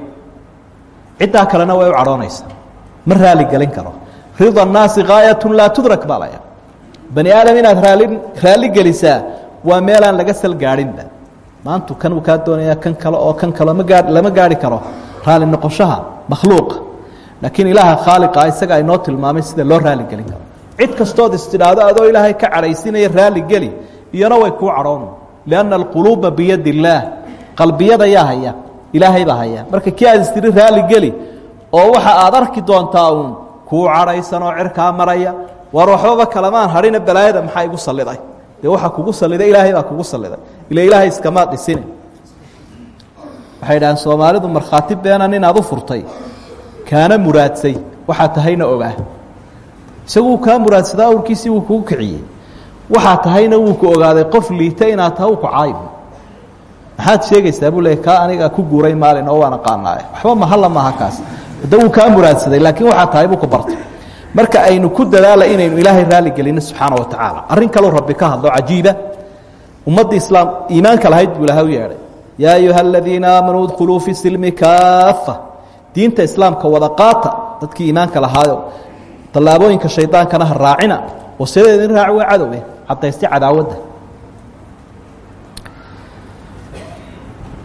Ciddaa kalena way u cadhoonaysaa. Ma raali gelin karo. Rida الnaasi gaayatu laa tudrak baa bani aadam inaad raali raali gelisaa waa meelaan laga sal gaadhinba. Maantu kan uu kaa doonaya kan kale oo kan kale ma gaa lama gaari karo. Raali noqoshaha makhluuqa laakiin ilaaha khaaliqa isaga inoo tilmaamay sida loo raali gelin karo. Cid kastood istidhaahdo adoo ilaahay ka cadhaysiinaya raali geli iyana way kuu cadhoon lianna alquluuba biyadi illaah qalbiyada yaa haya ilaahay baa haya marka kii aad istiri raali geli oo waxa aad arki doontaa uun kuu cadhaysan oo cirkaa maraya war waxbaba kalamaan hadhina balaayada maxaa igu salliday dee waxaa kugu salliday ilaahay baa kugu salliday ila ilaahay iskamaad dhisine waxay idhahaan soomaalidu markhaati beena ninaad u furtay kaana muraadsay waxaa tahayna ogaa isaguu kaa muraadsadaa awrkiisii wuu kugu kiciyey waxaa tahayna wuu ku ogaaday qof liita inaad taha u ku caayb maxaad sheegaysaa buu leey kaa aniga ku guuray maalin oo waan aqaanaaye waxba mahalla maaha kaas. Hadda wuu kaa muraadsaday laakiin waxaa tahay buu ku bartay. Marka aynu ku dadaala inaynu ilaahay raali gelino subxaana wa tacaala. Arrin kaleu rabbi ka hadlo cajiiba ummaddii islaam iimaanka lahayd buu ilahay u yeedhay. Yaa ayuha aladiina aamanuu idkhuluu fi silmi kaafa diinta islaamka wada qaata dadkii iimaanka lahaayo tallaabooyinka shaydaankana ha raacina oo sideeda in raaci waa cadowe cadaysti cadaawadda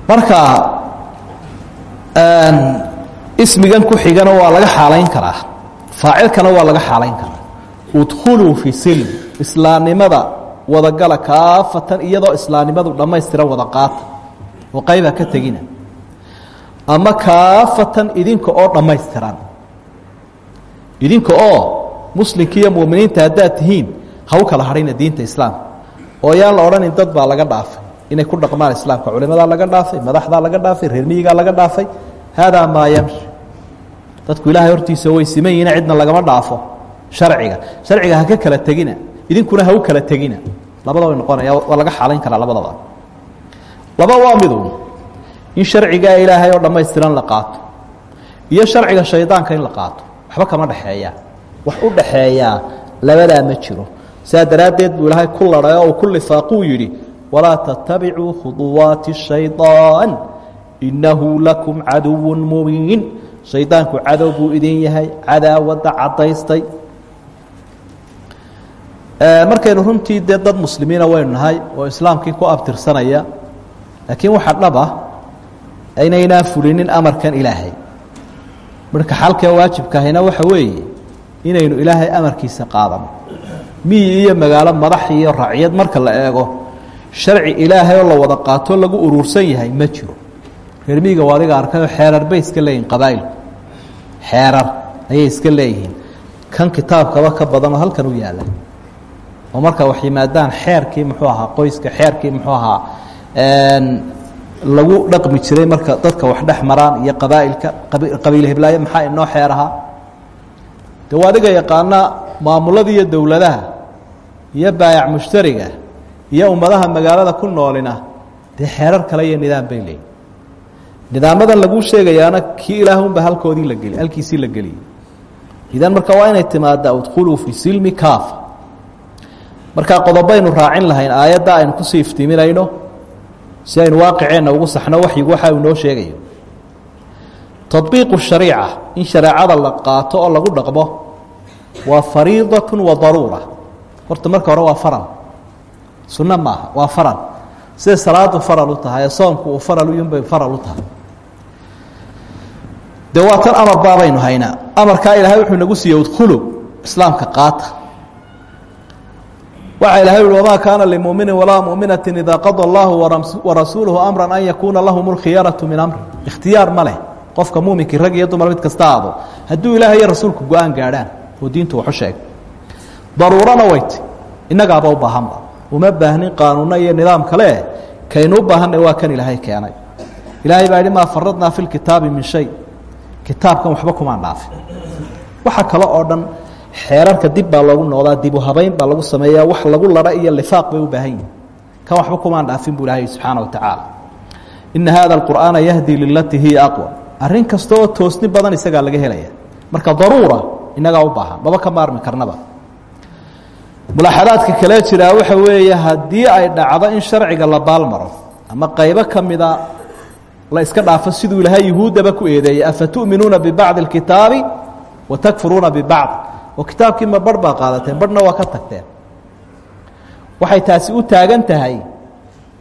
marka ismigan ku xigana waa laga xaalayn karaa. Faacilkana waa laga xaalayn karaa. Udkhuluu fi silm. Islaamnimada wadagala kaafatan iyadoo islaamnimadu dhammaystiran wada qaata oo qayba ka tegina. Ama kaafatan idinka oo dhammaystiran. Idinka oo muslimka iyo muminiinta haddaad tihiin ha u kala hadhina diinta islaamka oo yaan la odhanin dad baa laga dhaafay. Inay ku dhaqmaan islaamka. Culimadaa laga dhaafay madaxdaa laga dhaafay reermiyigaa laga dhaafay. Haadaa maa yamshi dadku ilaahay hortiisa way siman yihiin cidna lagama dhaafo. Sharciga. Sharciga ha ka kala tegina. Idinkuna ha u kala tegina. Labada way noqonaya waa laga xaalayn karaa labadaba. Laba waa midu in sharcigaa ilaahay oo dhammaystiran la qaato. Iyo sharciga shaydaanka in la qaato. Waxba kama dhexeeyaa wax u dhaxeeyaa labadaa ma jiro saa daraaddeed buu ilaahay ku ladhay oo uu ku lifaaquu yidhi walaa tattabicuu khuduwaati shayطaan innahu lakum caduw mubiin. Shaydaanku cadow idin yahay cadaawadda caddaystay. Markaynu runtii dad muslimiina waynu nahay oo islaamkii ku abtirsanaya laakiin waxaa dhaba inaynaan fulinin amarkan ilaahay. Marka xalkee waajibkaahina waxa weeye inaynu ilaahay amarkiisa qaadano miyi iyo magaalo madax iyo racyad marka la eego sharci ilaahay oo la wada qaato lagu urursan yahay ma jiro. Reer miyiga waa adiga arkayoo xeerar bay iska leeyihiin qabaa'ilku xeerar ayay iska leeyihiin. Kan kitaabkaba ka badanoo halkan u yaalla. Oo marka wax yimaadaan xeerkii muxuu ahaa qoyska xeerkii muxuu ahaa lagu dhaqmi jiray marka dadka wax dhex maraan iyo qabaa'ilka qabiil hiblaayo maxaa inoo xeer ahaa? De waa adiga yaqaana maamulada iyo dowladaha iyo baayac mushtariga iyo ummadaha magaalada ku noolina dee xeerar kale iyo nidaam bay leeyihiin nidaamadan laguu sheegayaana kii ilaahunba halkoodii la geli halkiisii la geliyey idan marka waa inay timaadaa udkhuluu fi silmi kaafa markaa qodobaynu raacin lahayn aayadda aynu ku sii iftiiminayno si aynu waaqiceenna ugu saxno waxyigu waxa uu noo sheegayo. Tabiiqu shariica in shareecada la qaato oo lagu dhaqmo waa fariidatun wa daruura horta marka hore waa faral. Sunno maaha waa faral. Siday salaadu faral u tahay ee uu faral uyunbay faral u tahay. Dee waa tan amar baabaynu haynaa amarkaa ilaahay wuxuu nagu siiyey udkhulu islaamka qaata. Waxaa ilahay uhi wamaa kaana limuminin walaa muminatin idaa qada allahu warasuuluhu amra an yakuuna lahum lkhiyaratu min amri. Ikhtiyaar ma qofka muminkii rag iyo dumar mid kasta aado hadduu ilaahay iyo rasuulku go'aan oo diintu waxu sheeg daruurana wayt innagaaba u baahanba uma baahnin qaanuunno iyo nidaam kale? Kaynu u baahanay waa kan ilaahay keenay. Ilaahay baa yihi maa faradnaa fi lkitaabi min shay. Kitaabkan waxba kumaan dhaafin waxa kale oo dhan xeerarka dib baa loogu noqdaa dibu habayn baa lagu sameeyaa wax lagu ladha iyo lifaaq bay u baahan yihiin kan waxba kumaan dhaafin buu ilahay subxaana wa tacaala. Ina hada alqur'aana yahdi lilatii hiya aqwa. Arrin kasta oo toosni badan isagaa laga helaya marka daruura innagaa u baahan. Maba ka maarmi karnaba mulaaxadaadka kale jiraa waxa weeye haddii ay dhacdo in sharciga la baalmaro ama qaybo ka mida la iska dhaafo siduu ilaahay yuhuuddaba ku eedeeyey afatu'minuuna bibacdi اlkitaabi wa takfuruuna bibacd? Oo kitaabkii ma barh baa qaadateen barhna ka tagteen. Waxay taasi u taagan tahay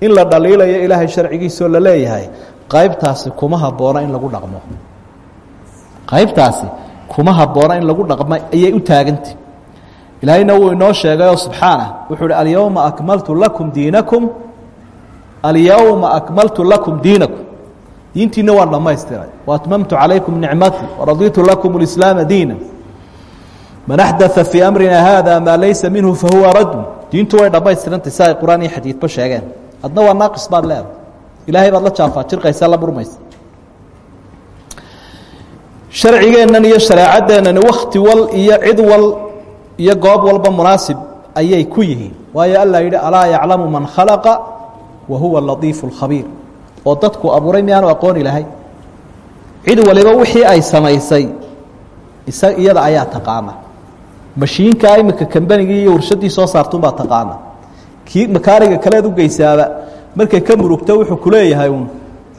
in la dhaliilayo ilaahay sharcigiisoo la leeyahay qaybtaasi kuma habboona in lagu dhaqmo. Qaybtaasi kuma habboona in lagu dhaqmo ayay u taagantah ilaahayna wuu inoo sheegayoo subxaanah wuxuu uhi alyowma akmaltu lakum diinakum alyowma akmaltu lakum diinakum. Diintiina waan dhammaystiray. Waatmamtu calaykum nicmatii waraditu lakum اlislaama diina man axdaa fii amrina haada maa laysa minhu fahuwa raddu diintu way dhammaystirantay si ay qur'aan iyo xadiidba sheegeen. Adna waa naaqis baad leedahay. Ilaahay baad la jaafaa jirqaysa la murmaysa sharcigeennan iyo shareecadeennani wakti wal iyo cid wal iyo goob walba munaasib ayay ku yihiin. Waayo alla yidhi alaa yaclamu man khalaqa wa huwa latiifu اlkhabiir oo dadku abuuray miyaanu aqooni lahay? Cid waliba wixii ay samaysay iyada ayaa taqaana. Mashiinkaa imika kambanigii iyo warshadii soo saartunbaa taqaana. Kii makaariga kaleed u geysaaba markay ka murugto wuxuu kuleeyahay uun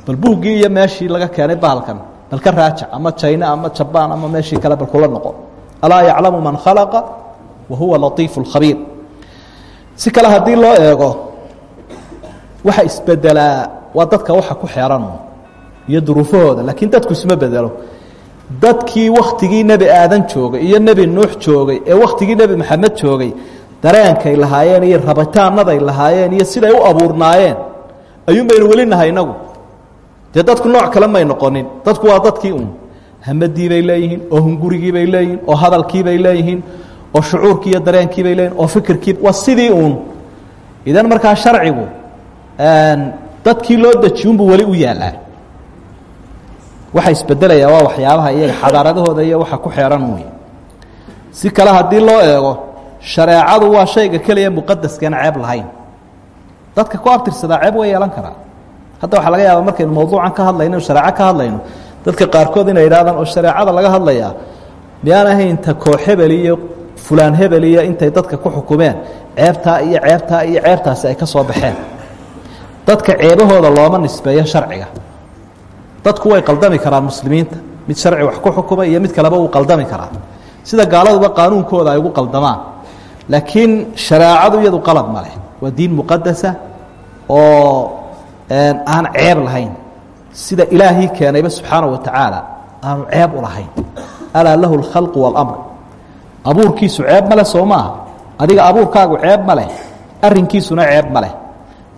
bal buuggii iyo meeshii laga keenay bahalkan bal ka raajac ama jina ama jabaan ama meeshii kale bal kula noqo. Alaa yaclamu man khalaqa wa huwa latiifu اlkhabiir si kale haddii loo eego waxa isbedelaa waa dadka waxa ku xeeran iyo duruufahooda laakiin dadku isma bedelo. Dadkii waktigii nebi aadan joogay iyo nebi nuux joogay ee waktigii nebi maxamed joogay dareenkay lahaayeen iyo rabitaanaday lahaayeen iyo siday u abuurnaayeen ayuun baynu weli nahay inagu. Dee dadku nooc kale may noqonin. Dadku waa dadkii uun. Hamadii bay leeyihiin oo hungurigii bay leeyihiin oo hadalkii bay leeyihiin oo shucuurkii iyo dareenkii bay leeyihiin oo fikirkii. Waa sidii uun. Idan markaa sharcigu dadkii loo dejiyunbuu weli u yaalaa. Waxa isbedelaya waa waxyaabaha iyaga xadaaradahooda iyo waxa ku xeeran wey si kale haddii loo eego shareecadu waa shayga keliya muqadaskaan ceeb lahayn. Dadka ku abtirsadaa ceeb way yeelan karaa hadda waxaa laga yaaba markaynu mawduucan ka hadlayno shareeco ka hadlayno dadka qaarkood inay idhahdaan oo shareecada laga hadlayaa miyaan ahayn ta koox hebel iyo fulaan hebeliya intay dadka ku xukumeen ceebtaa iyo ceebtaa iyo ceebtaasi ay ka soo baxeen. Dadka ceebahooda looma nisbeeyo sharciga. Dadku way qaldami karaan muslimiinta mid sharci wax ku xukuma iyo mid kaleba wuu qaldami karaa. Sida gaaladuba qaanuunkooda ay ugu qaldamaan. Laakiin shareecadu iyadu qalad ma leh. Waa diin muqadasa oo aan ceeb lahayn. Sida ilaahii keenayba subxaana wa tacaala aanu ceeb u lahayn. Alaa lahu اlkhalqu wاlamr abuurkiisu ceeb ma leh soo maaha. Adiga abuurkaagu ceeb ma leh arinkiisuna ceeb ma leh.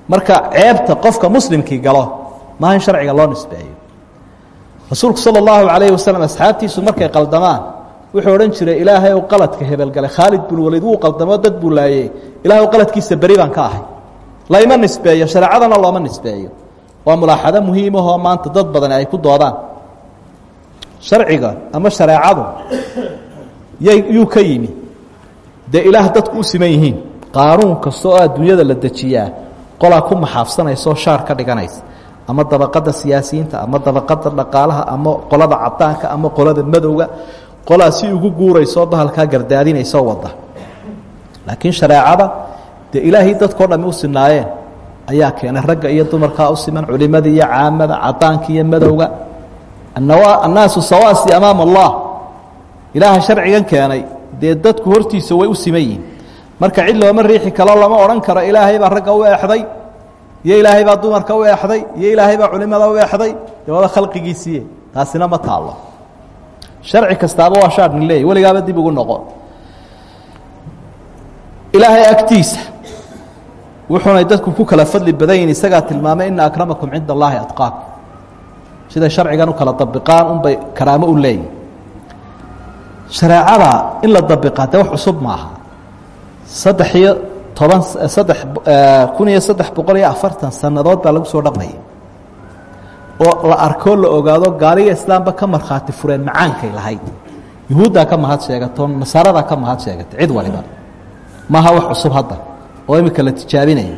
Marka ceebta qofka muslimkii galo maaha in sharciga loo nisbeeyo. Rasuulku salى اllahu alayh waslm asxaabtiisu markay qaldamaan wuxuu odhan jiray ilaahay ou qaladka hebelgalay khaalid bin waliid wuu qaldamo dad buu laayey ilahay qaladkiisa beri baan ka ahay. Layma nisbeeyo shareecadana looma nisbeeyo. Waa mulaaxado muhiimahoo maanta dad badan ay ku doodaan. Sharciga ama shareecadu yuu ka yimi. Dee ilaah dadku u siman yihiin. Qaanuun kasta oo adduunyada la dejiyaa qolaa ku maxaafsanaysaoo shaar ka dhiganaysa. Ama dabaqada siyaasiyiinta ama dabaqada dhaqaalaha ama qolada cadaanka ama qolada madowga qolaa ugu guuraysoo bahalkaa gardaadinaysoo wada laakiin shareecada dee ilaahay dadkao dhami u sinaayeen ayaa keenay ragga iyo dumarkaa u siman culimada iyo caamada cadaanka iyo madowga. Annaasu sawaasi amaama allah ilaaha sharcigan keenay. Dee dadku hortiisa way u siman marka cid looma riixi kalo lama odhan karo ilaahay baa ragga u eexday iyo ilaahay baa dumarka u eexday iyo ilaahay baa culimada u eexday. Dee wada khalqigiisiiye taasina ma taallo. Sharci kastaaba waa shaarni leeyahy weligaaba dib ugu noqo. Ilaahay agtiisa wuxuunay dadku ku kala fadli badan yihiin tilmaamay ina akramakum cinda allaahi atqaakum. Siday sharcigan u kala dabiqaan unbay karaamo u leeyihiin shareecada in la dabiqaa dee wax cusub maaha. Saddex iyo toban saddex kun iyo saddex boqol iyo afartan sannadood baa lagu soo dhaqmaya oo la arkoo la ogaado gaaliya islaamba ka markhaati fureen macaankay lahayd. Yuhuuddaa ka mahad sheegato nasaaradaa ka mahad sheegatay cid waliba. Maaha wax cusub hadda oo imika la tijaabinaya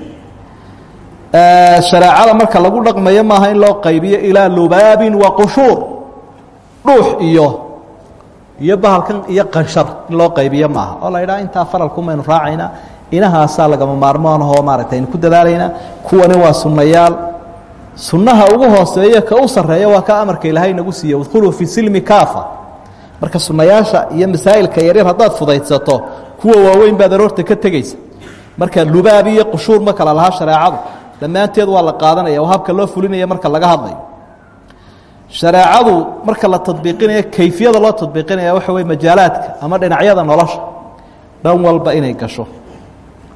shareecada marka lagu dhaqmayo maaha in loo qaybiyo ilaa lubaabin wa qushuur dhuux iyo iyo bahalkan iyo qanshar in loo qaybiyo maaha. Oo la yidhaha intaa faralkumaynu raacaynaa inahaasaa lagama maarmoonahoo maaragtay aynu ku dadaalaynaa. Kuwani waa sunnayaal. Sunnaha ugu hooseeya ka u sarreeya waa ka amarka ilaahay nagu siiye udkhuluu fi silmi kaafa. Marka sunnayaasha iyo masaa'ilka yaryar haddaad fudaydsato kuwa waaweyn baad aroorta ka tegeysa marka lubaab iyo qushuur ma kala lahaa shareecadu. Dhammaanteed waa la qaadanaya oo habka loo fulinaya marka laga hadlayo shareecadu marka la tadbiiqinaya kayfiyada loo tadbiiqinaya waxa wey majaalaadka ama dhinacyada nolosha dhan walba inay gasho.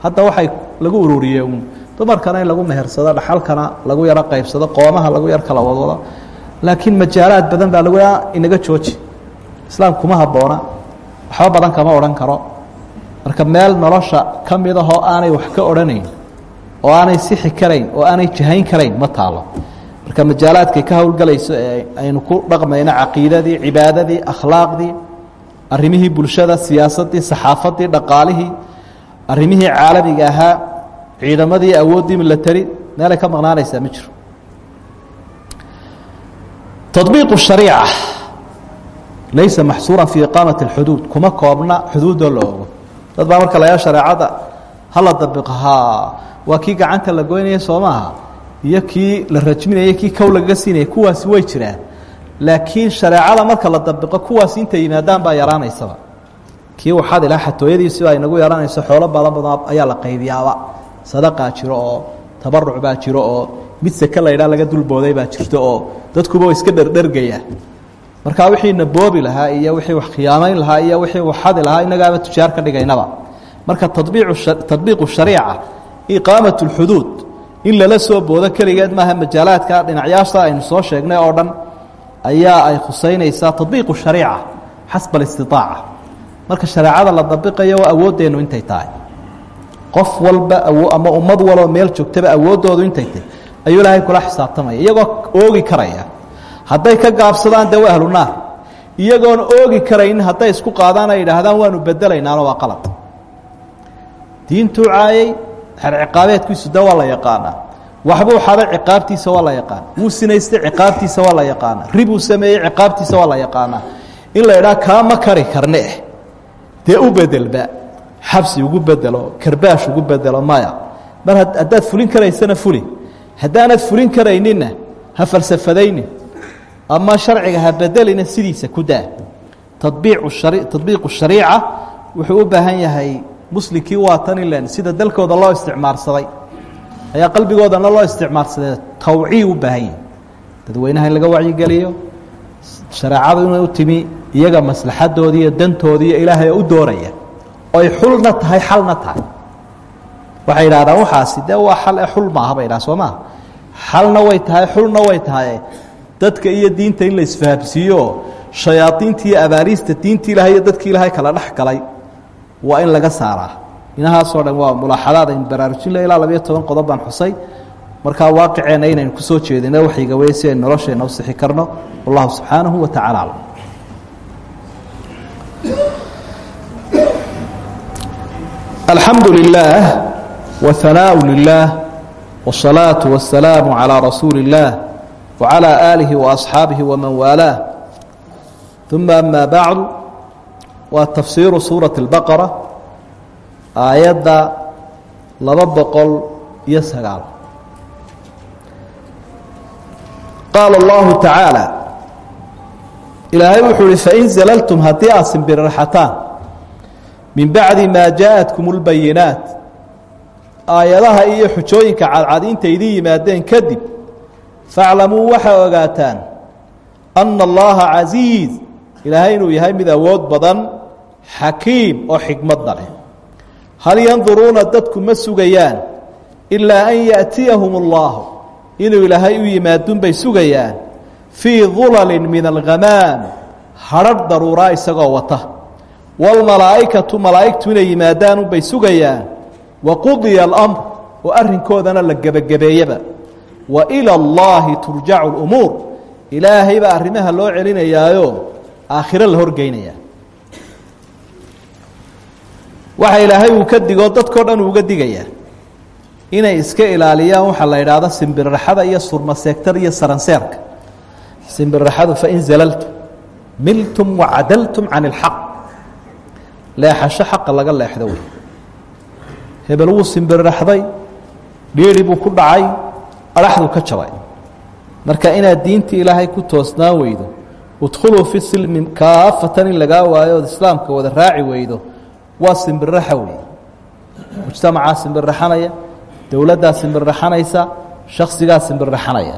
Hadda waxay lagu ururiyey uun. Dumarkana in lagu mehersado dhaxalkana lagu yaro qaybsado qoomaha lagu yar kala wadwado. Laakiin majaalaad badan baa lagu inaga jooji. Islaam kuma habboona. Waxba badan kama odhan karo. Marka meel nolosha ka mid ahoo aanay wax ka odhanayn oo aanay sixi karayn oo aanay jahayn karayn ma taalo marka majaalaadkay ka howlgelayso ee aynu ku dhaqmayno caqiidadii cibaadadii akhlaaqdii arrimihii bulshada siyaasaddii saxaafaddii dhaqaalihii arrimihii caalamiga ahaa ciidamadii awooddii milatari meelay ka maqnaanaysaa ma jiro. Tabiiqu shariica laysa maxsuura fii iqaamati اlxuduud kuma koobna xuduudoo la dad baa marka layaa shareecada hala dabiqo haa waa kii gacanta la goynaya soo iyo kii la rajminaya kii kow lagaga siinaya kuwaasi way jiraan. Laakiin shareecada marka la dabiqo kuwaasi intay yimaadaan baa yaraanaysaba. Kii waxaad ilaa xatooyadiisiba ay nagu yaraanayso xoolo badan badan ayaa la qaybiyaaba. Sadaqaa jiro oo tabaruc baa jiro oo mid seke la ydhaa laga dulbooday baa jirto oo dadkuba wa iska dherdhergaya. Markaa wixiina boobi lahaa iyo wixii wax khiyaamayn lahaa iyo wixii waxadi lahaa innagaaba tujaar ka dhigaynaba. Marka tadbiiqu shariica iqaamat اlxuduud in lala soo boodo keligeed maaha majaalaadka dhinacyaasha aynu soo sheegnay oo dhan ayaa ay khusaynaysaa tadbiiqu shariica xasba اlistiطaaca marka shareecada la dabiqayo waa awooddeennu intay tahay. Qof walba ama ummad waloo meel joogtaba awooddoodu intay tahay. Ayuu ilaahay kula xisaabtamaya iyagoo oogi karaya. Hadday ka gaabsadaan dee waa ahlu naar. Iyagoon oogi karaynin hadday isku qaadaan ay yidhaahdaan waanu bedelaynaano waa qalad. Diintuu caayey ciqaabeedkiisu de waa la yaqaanaa. Waxbuu xaday ciqaabtiisa waa la yaqaana wuu sinaystay ciqaabtiisa waa la yaqaana ribuu sameeyey ciqaabtiisa waa la yaqaanaa. In la idhaha kaa ma kari karne eh. Dee u bedelba xabsi ugu bedelo karbaash ugu bedelo maya. Mar haddaad fulin karaysana fuli. Haddaanad fulin karayninna ha falsafadaynin ama sharciga ha bedelina sidiisa ku daa. Tadbiiqu shariica wuxuu u baahan yahay muslimkii waa tan ilen sida dalkooda loo isticmaarsaday. Ayaa qalbigoodana loo isticmaarsadee tawciy u baahan yahay dadweynaha in laga wacyigeliyo shareecadu inay u timi iyaga maslaxadoodii iyo dantoodii iyo ilaahay u dooraya. Oy xulna tahay xalna tahay. Waxay yidhahdaan waxaasi dee waa xal ee xul maaha bay dhaha soo maa xalna way tahay xulna way tahay. Dadka iyo diinta in la isfahamsiiyo shayaadiinta iyo abaariista diintii ilahay iyo dadkii ilaahay kala dhex galay waa in laga saaraa. Inahaasoo dhan waa mulaaxadaad aynu baraarujinla ilaa labayo toban qodob baan xusay. Markaa waaqiceenna inaynu ku soo jeedino waxayga weye si aynu nolosheenna u karno. Wallahu subxaanahu wa tacaala. Alxamdu lilaah wahanaau lilaah wsalaatu wasalaamu calaa rasuuli illaah wacalaa aalihi waasxaabihi waman waalaah uma amaa bacdu waa tafsiiru suuraة اlbaqara aayadda laba boqol iyo sagaal qaala allahu tacaala ilaahay wuxuu ihi fain zalaltum haddii aad simbiriraxataan min bacdi maa jaaءatkum اlbayinaat aayadaha iyo xujooyinka cadcad intay idin yimaadeen kadib faaclamuu waxaa ogaataan ana allaha casiiz ilaahay inuu yahay mid awood badan xakiim oo xikmadda leh hal yanduruuna dadku ma sugayaan ilaa an yaأtiyahum اllahu inuu ilaahay u yimaadun bay sugayaan fii dulali min alghamaam hadrharh daruuraa isagoo wata wاlmalaa'ikatu malaa'igtu inay yimaadaan unbay sugayaan waqudiya اlamr oo arrinkoodana la gebagabeeyaba wa ilى اllahi turjacu اlumuur ilaahay baa arrimaha loo celinayaayo aakhiro la horgeynaya waxa ilaahay uu ka digo dadkao dhan uuga digayaa inay iska ilaaliyaan waxaa la idhaahdo simbirraxada iyo surmaseegtada iyo saranseerka. Simbirraxadu fain zalaltum miltum wacadaltum can اlxaq leexasho xaqa laga leexdo wey. Hebel wuu simbirraxday dhiiri buu ku dhacay adhaxduu ka jabay. Marka inaad diintii ilaahay ku toosnaan weydo udkhuluu fi silmi kaafatan in waayo islaamka wada raaci weydo waa simbirraxa wey mujtamacaa simbirraxanaya dowladdaa simbirraxanaysa shaksigaa simbirraxanaya.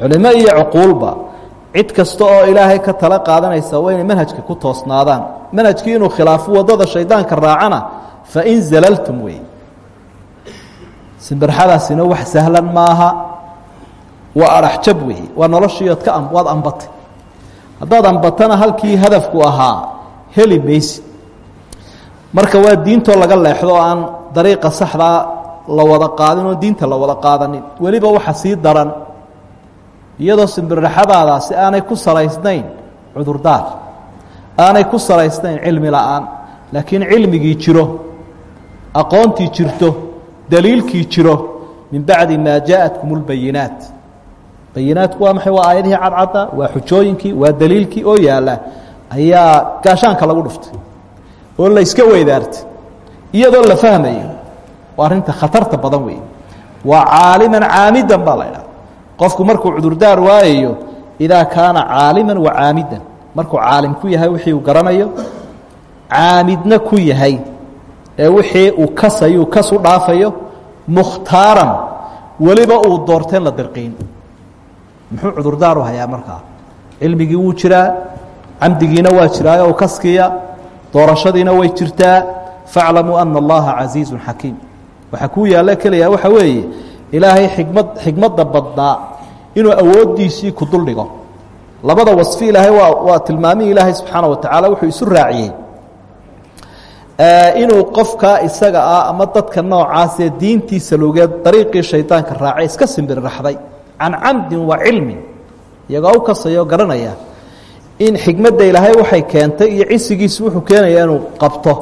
Culimo iyo cuquulba cid kasta oo ilaahay ka tala qaadanaysa waa inay manhajka ku toosnaadaan. Manhajkii inuu khilaafo waddada shaydaanka raacana fain zalaltum wey simbirraxadaasina wax sahlan maaha waa adhaxjab wey waa noloshiiood ka waad ambatay. Haddaad ambatana halkii hadafku ahaa heli maysid marka waa diintoo laga leexdo oo aan dariiqa saxdaa la wada qaadin oo diinta la wada qaadanin. Weliba waxa sii daran iyadoo simbirraxadaadaasi aanay ku salaysnayn cudurdaar aanay ku salaysnayn cilmi la'aan. Laakiin cilmigii jiro aqoontii jirto daliilkii jiro min bacdi maa jaaءatkum اlbayinaat bayinaatku waa maxay? Waa aayadihii cadcadda waa xujooyinkii waa daliilkii oo yaalla ayaa gaashaanka lagu dhuftay oo la iska weydaartay iyadoo la fahmayo waa arrinta khatarta badan wey waa caaliman caamidan baa la idhaha qofku markuu cudurdaar waayayo idaa kaana caaliman wa caamidan. Markuu caalim ku yahay wixii uu garanayo caamidna ku yahay. Ee wixii uu kasayu kas u dhaafayo mukhtaaran. Weliba uu doorteen la dirqiin. Muxuu cudurdaaru hayaa markaa? Cilmigii wuu jiraa camdigiina waa jiraayo u kaskiya doorashadiina way jirtaa faaclamuu ana allaha casiizu xakiim. Waxaa kuu yaalla keliya waxa weeye ilaahay xikmad xikmadda badnaa inuu awooddiisii ku duldhigo labada wasfi ilaahay waa waa tilmaamihii ilaahay subxaana wa tacaala wuxuu isu raaciyey. Inuu qofkaa isaga ah ama dadka noocaasee diintiisa logeed dariiqii shaydaanka raacay iska simbirraxday. Can camdin wa cilmin iyagoo u kasayoo garanaya in xikmadda ilaahay waxay keentay iyo cisigiisu wuxuu keenayaa inuu qabto.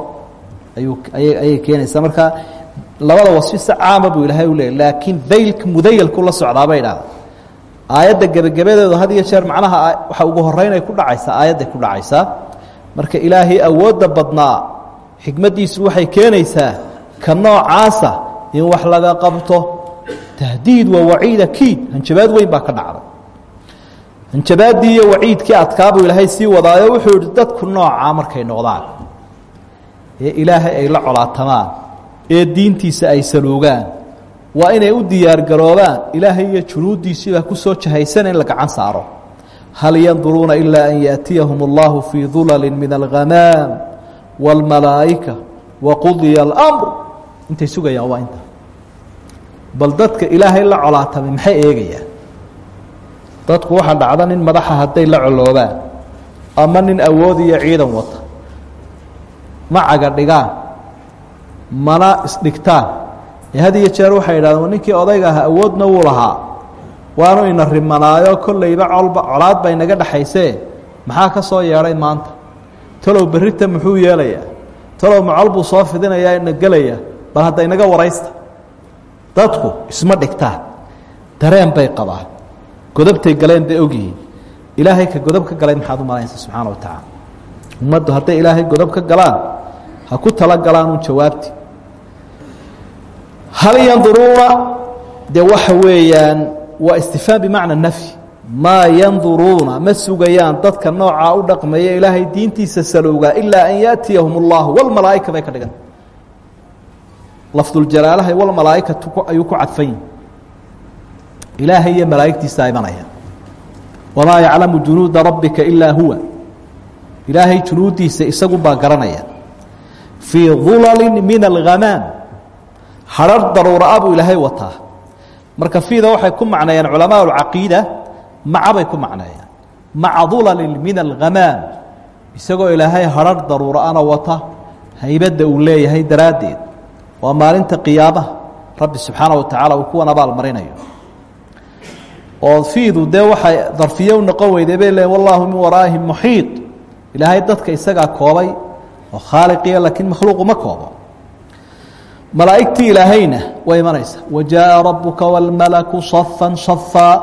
Ayuu ayay keenaysaa. Marka labada wasfi si caama buu ilaahay u leeyay laakiin daylka mudayalku la socdaa bay dhahda aayadda gebagabadeedu had jeer macnaha waxa ugu horeynay ku dhacaysaa aayadday ku dhacaysaa. Marka ilaahay awoodda badnaa xikmaddiisu waxay keenaysaa ka noocaasa in wax laga qabto. Tahdiid waa waciida kiid hanjabaad weyn baa ka dhacday hanjabaaddii iyo waciidkii adkaabuu ilaahay sii wadaayo wuxuu yihi dadku noocaa markay noqdaan ee ilaahay ay la colaatamaan ee diintiisa ay saluugaan waa inay u diyaargaroobaan ilaahay iyo junuuddiisiibaa ku soo jahaysan in la gacan saaro hal yanduruuna ilaa an yaأtiyahum اllahu fii dulali min alghamaam wاlmalaa'ika waqudiya اlamr intay sugayaan waa inta bal dadka ilaahay la colaatamay maxay eegayaan Dadku waxaa dhacda nin madaxa hadday la coloobaan ama nin awood iyo ciidan wata. Macaga dhigaan mana isdhigtaan. Had iyo jeer waxay idhahdeen ninkii odayga aha awoodna wuu lahaa. Waanu ina rimanaayo kollayba colba colaad ba inaga dhexaysee maxaa ka soo yeedhay maanta? Talow berrita muxuu yeelayaa? Talow macol buu soo fidinayaa ina gelaya bal hadda inaga waraysta. Dadku isma dhigtaan. Dareen bay qabaan godobtay galeen bay ogyihiin ilaahay ka godob ka galay maxaad u malaynaysa subxaana wa tacaala. Ummaddu hadday ilaahay godob galaan ha ku tala galaan un jawaabti. Hal yanduruuna dee waxa weeyaan waa istifhaam bimacna nafyi. Maa yanduruuna ma sugayaan dadka noocaa u dhaqmaya ilaahay diintiisa salowgaa ilaa an yaatiyahum اllahu wاlmalaa'ika bay ka dhigan. Lafduljalaalaha walmalaa'ikatu ayuu ku cadfan ilaahay iyo malaa'igtiisa imanaya wamaa yaclamu junuuda rabbika ilaa huwa. Ilaahay junuuddiisa isagu baa garanaya. Fii dulali min alghamaam hadrar daruura-a buu ilaahay wataa. Marka fiida waxay ku macneeyaan culamaa alcaqiida maca bay ku macneeyaan. Maca dulalin min alghamaam isagoo ilaahay hadrar daruura-ana wata haybadda uu leeyahay daraaddeed. Waa maalinta qiyaamaha rabbi subxaana wa tacaala uu kuwan abaal marinayo oo fiidu dee waxay darfiye u noqon weyday bay leeyiin wallaahu min waraa'ihim muxiid ilaahay dadka isagaa koobay oo khaaliqiya laakiin makhluuqu ma koobo malaa'igtii ilaahayna way imanaysaa wa jaaءa rabuka wاlmalaku صafan صafaa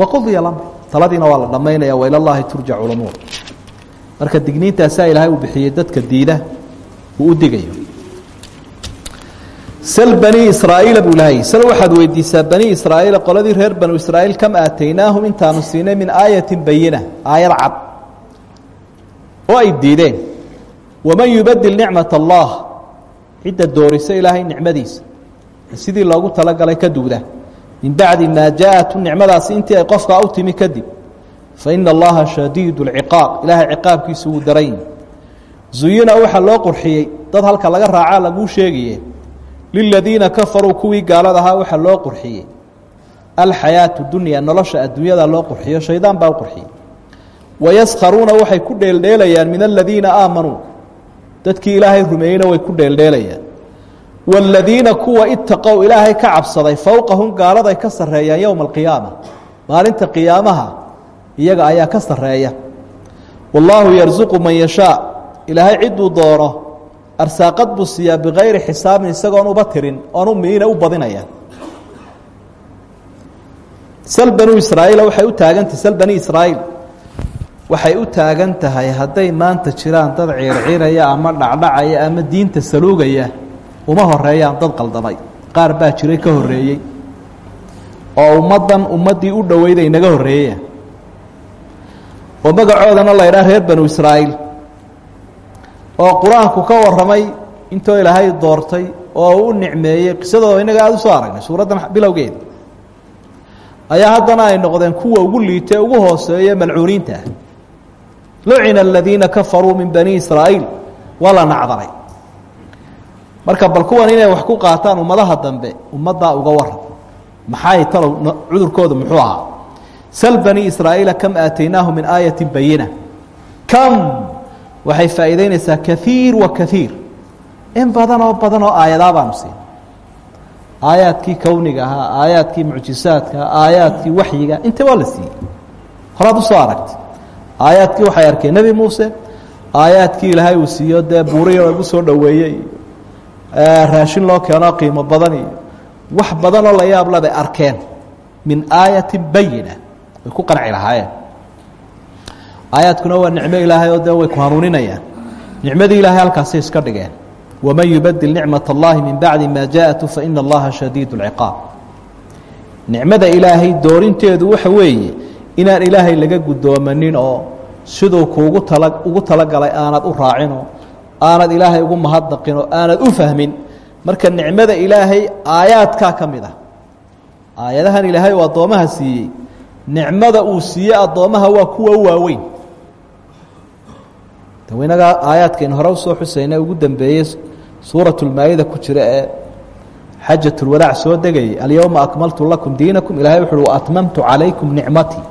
waqudiya lamr taladiina waa la dhammaynaya waila llahi turjacu lumuur marka digniintaasaa ilaahay uu bixiyey dadka diida uu u digayo sl bani israa'iila buu ilaahay sal waxaad weydiisaa bani israa'iila qoladii reer banu israa'iil kam aataynaahum intaanu siinay min aayatin bayina aayad cad oo ay diideen. Waman yubadil nicmat allah cidda doorisa ilaahay nicmadiisa sidii loogu talagalay ka duuda min bacdi maa jaaءatu nicmadaasi intii ay qofkaa u timi kadib. Faina allaha shadiid اlciqaab ilaahay ciqaabkiisu wuu daran zuyina waxaa loo qurxiyey dad halka laga raacaa laguu sheegaye liladiina kafaruu kuwii gaalada ahaa waxaa loo qurxiyey alxayaaةu dunya nolosha adduunyada loo qurxiyo shaydaan baa u qurxiyey wayaskharuuna waxay ku dheeldheelayaan min aladiina aamanuu dadkii ilaahay rumeeyeyna way ku dheeldheelayaan wاladiina kuwa itaqow ilaahay ka cabsaday fowqahum gaaladay ka sarreeyaan yowma alqiyaama maalinta qiyaamaha iyaga ayaa ka sarreeya wallaahu yarsuqu man yashaa ilaahay ciduu doono arsaaqad buu siiyaa bikayri xisaabin isagoon uba tirin oon u miina u badinaya sal banuu israa'iila waxay u taagantahay sal bani israa'iil waxay u taagan tahay hadday maanta jiraan dad ciirciiraya ama dhacdhacaya ama diinta saluugaya uma horeeyaan dad qaldamay qaar baa jiray ka horreeyey oo ummaddan ummaddii u dhoweyday naga horreeyaya oo magacoodana la ydhaha reer banu israa'iil oo qur'aanku ka warramay intoo ilaahay doortay oo uu u qisadooda innaga aada u soo aragnay suuraddan ayaa haddana ay noqdeen kuwa ugu liitay ugu hooseeye malcuuniinta. Ah lucina kafaruu min bani israa'iil waa la marka bal kuwan inay wax ku qaataan ummadaha dambe ummaddaa uga waran maxay talow cudurkooda muxuu ahaa? Sal bani israa'iila kam aataynaahum min aayatin bayina kam waxay faa'iideynaysaa kaiir wa kaiir in badan oo badan oo aayadaa baanu siin. Aayaadkii kowniga ahaa aayaadkii mucjisaadka aayaadkii waxyiga inta waa la siiyey? Horaad u soo aragtay aayaadkii waxay arkeen nebi muuse aayaadkii ilaahay uu siiyo dee buuriyo lagu soo dhoweeyey raashin loo keenoo qiimo badan iyo wax badanoo la yaab labay arkeen. Min aayatin bayina way ku qanci lahaayeen aayaadkuna waa nicmo ilaahay oo dee way ku hanuuninayaan nicmadii ilaahay halkaasay iska dhigeen waman yubadil nicmat اllahi min bacdi ma jaaءatu faina allaha shadiid اlciqaab nicmada ilaahay doorinteedu waxa weeye inaan ilaahay laga guddoomanin oo siduu kuugu tala ugu talagalay aanad u raacinoo aanad ilaahay ugu mahadnaqin oo aanad u fahmin marka nicmada ilaahay aayaadkaa ka mid ah aayadahan ilaahay uu addoommaha siiyey nicmada uu siiyey addoommaha waa kuwa u waaweyn daweynadaa aayaadkayn hore u soo xusayna ugu dambeeyey suuratulmaayida ku jira ee xaajatulwadaac soo degayay alyowma akmaltu lakum diinakum. Ilahay wuxuuhi waatmamtu calaykum nicmatii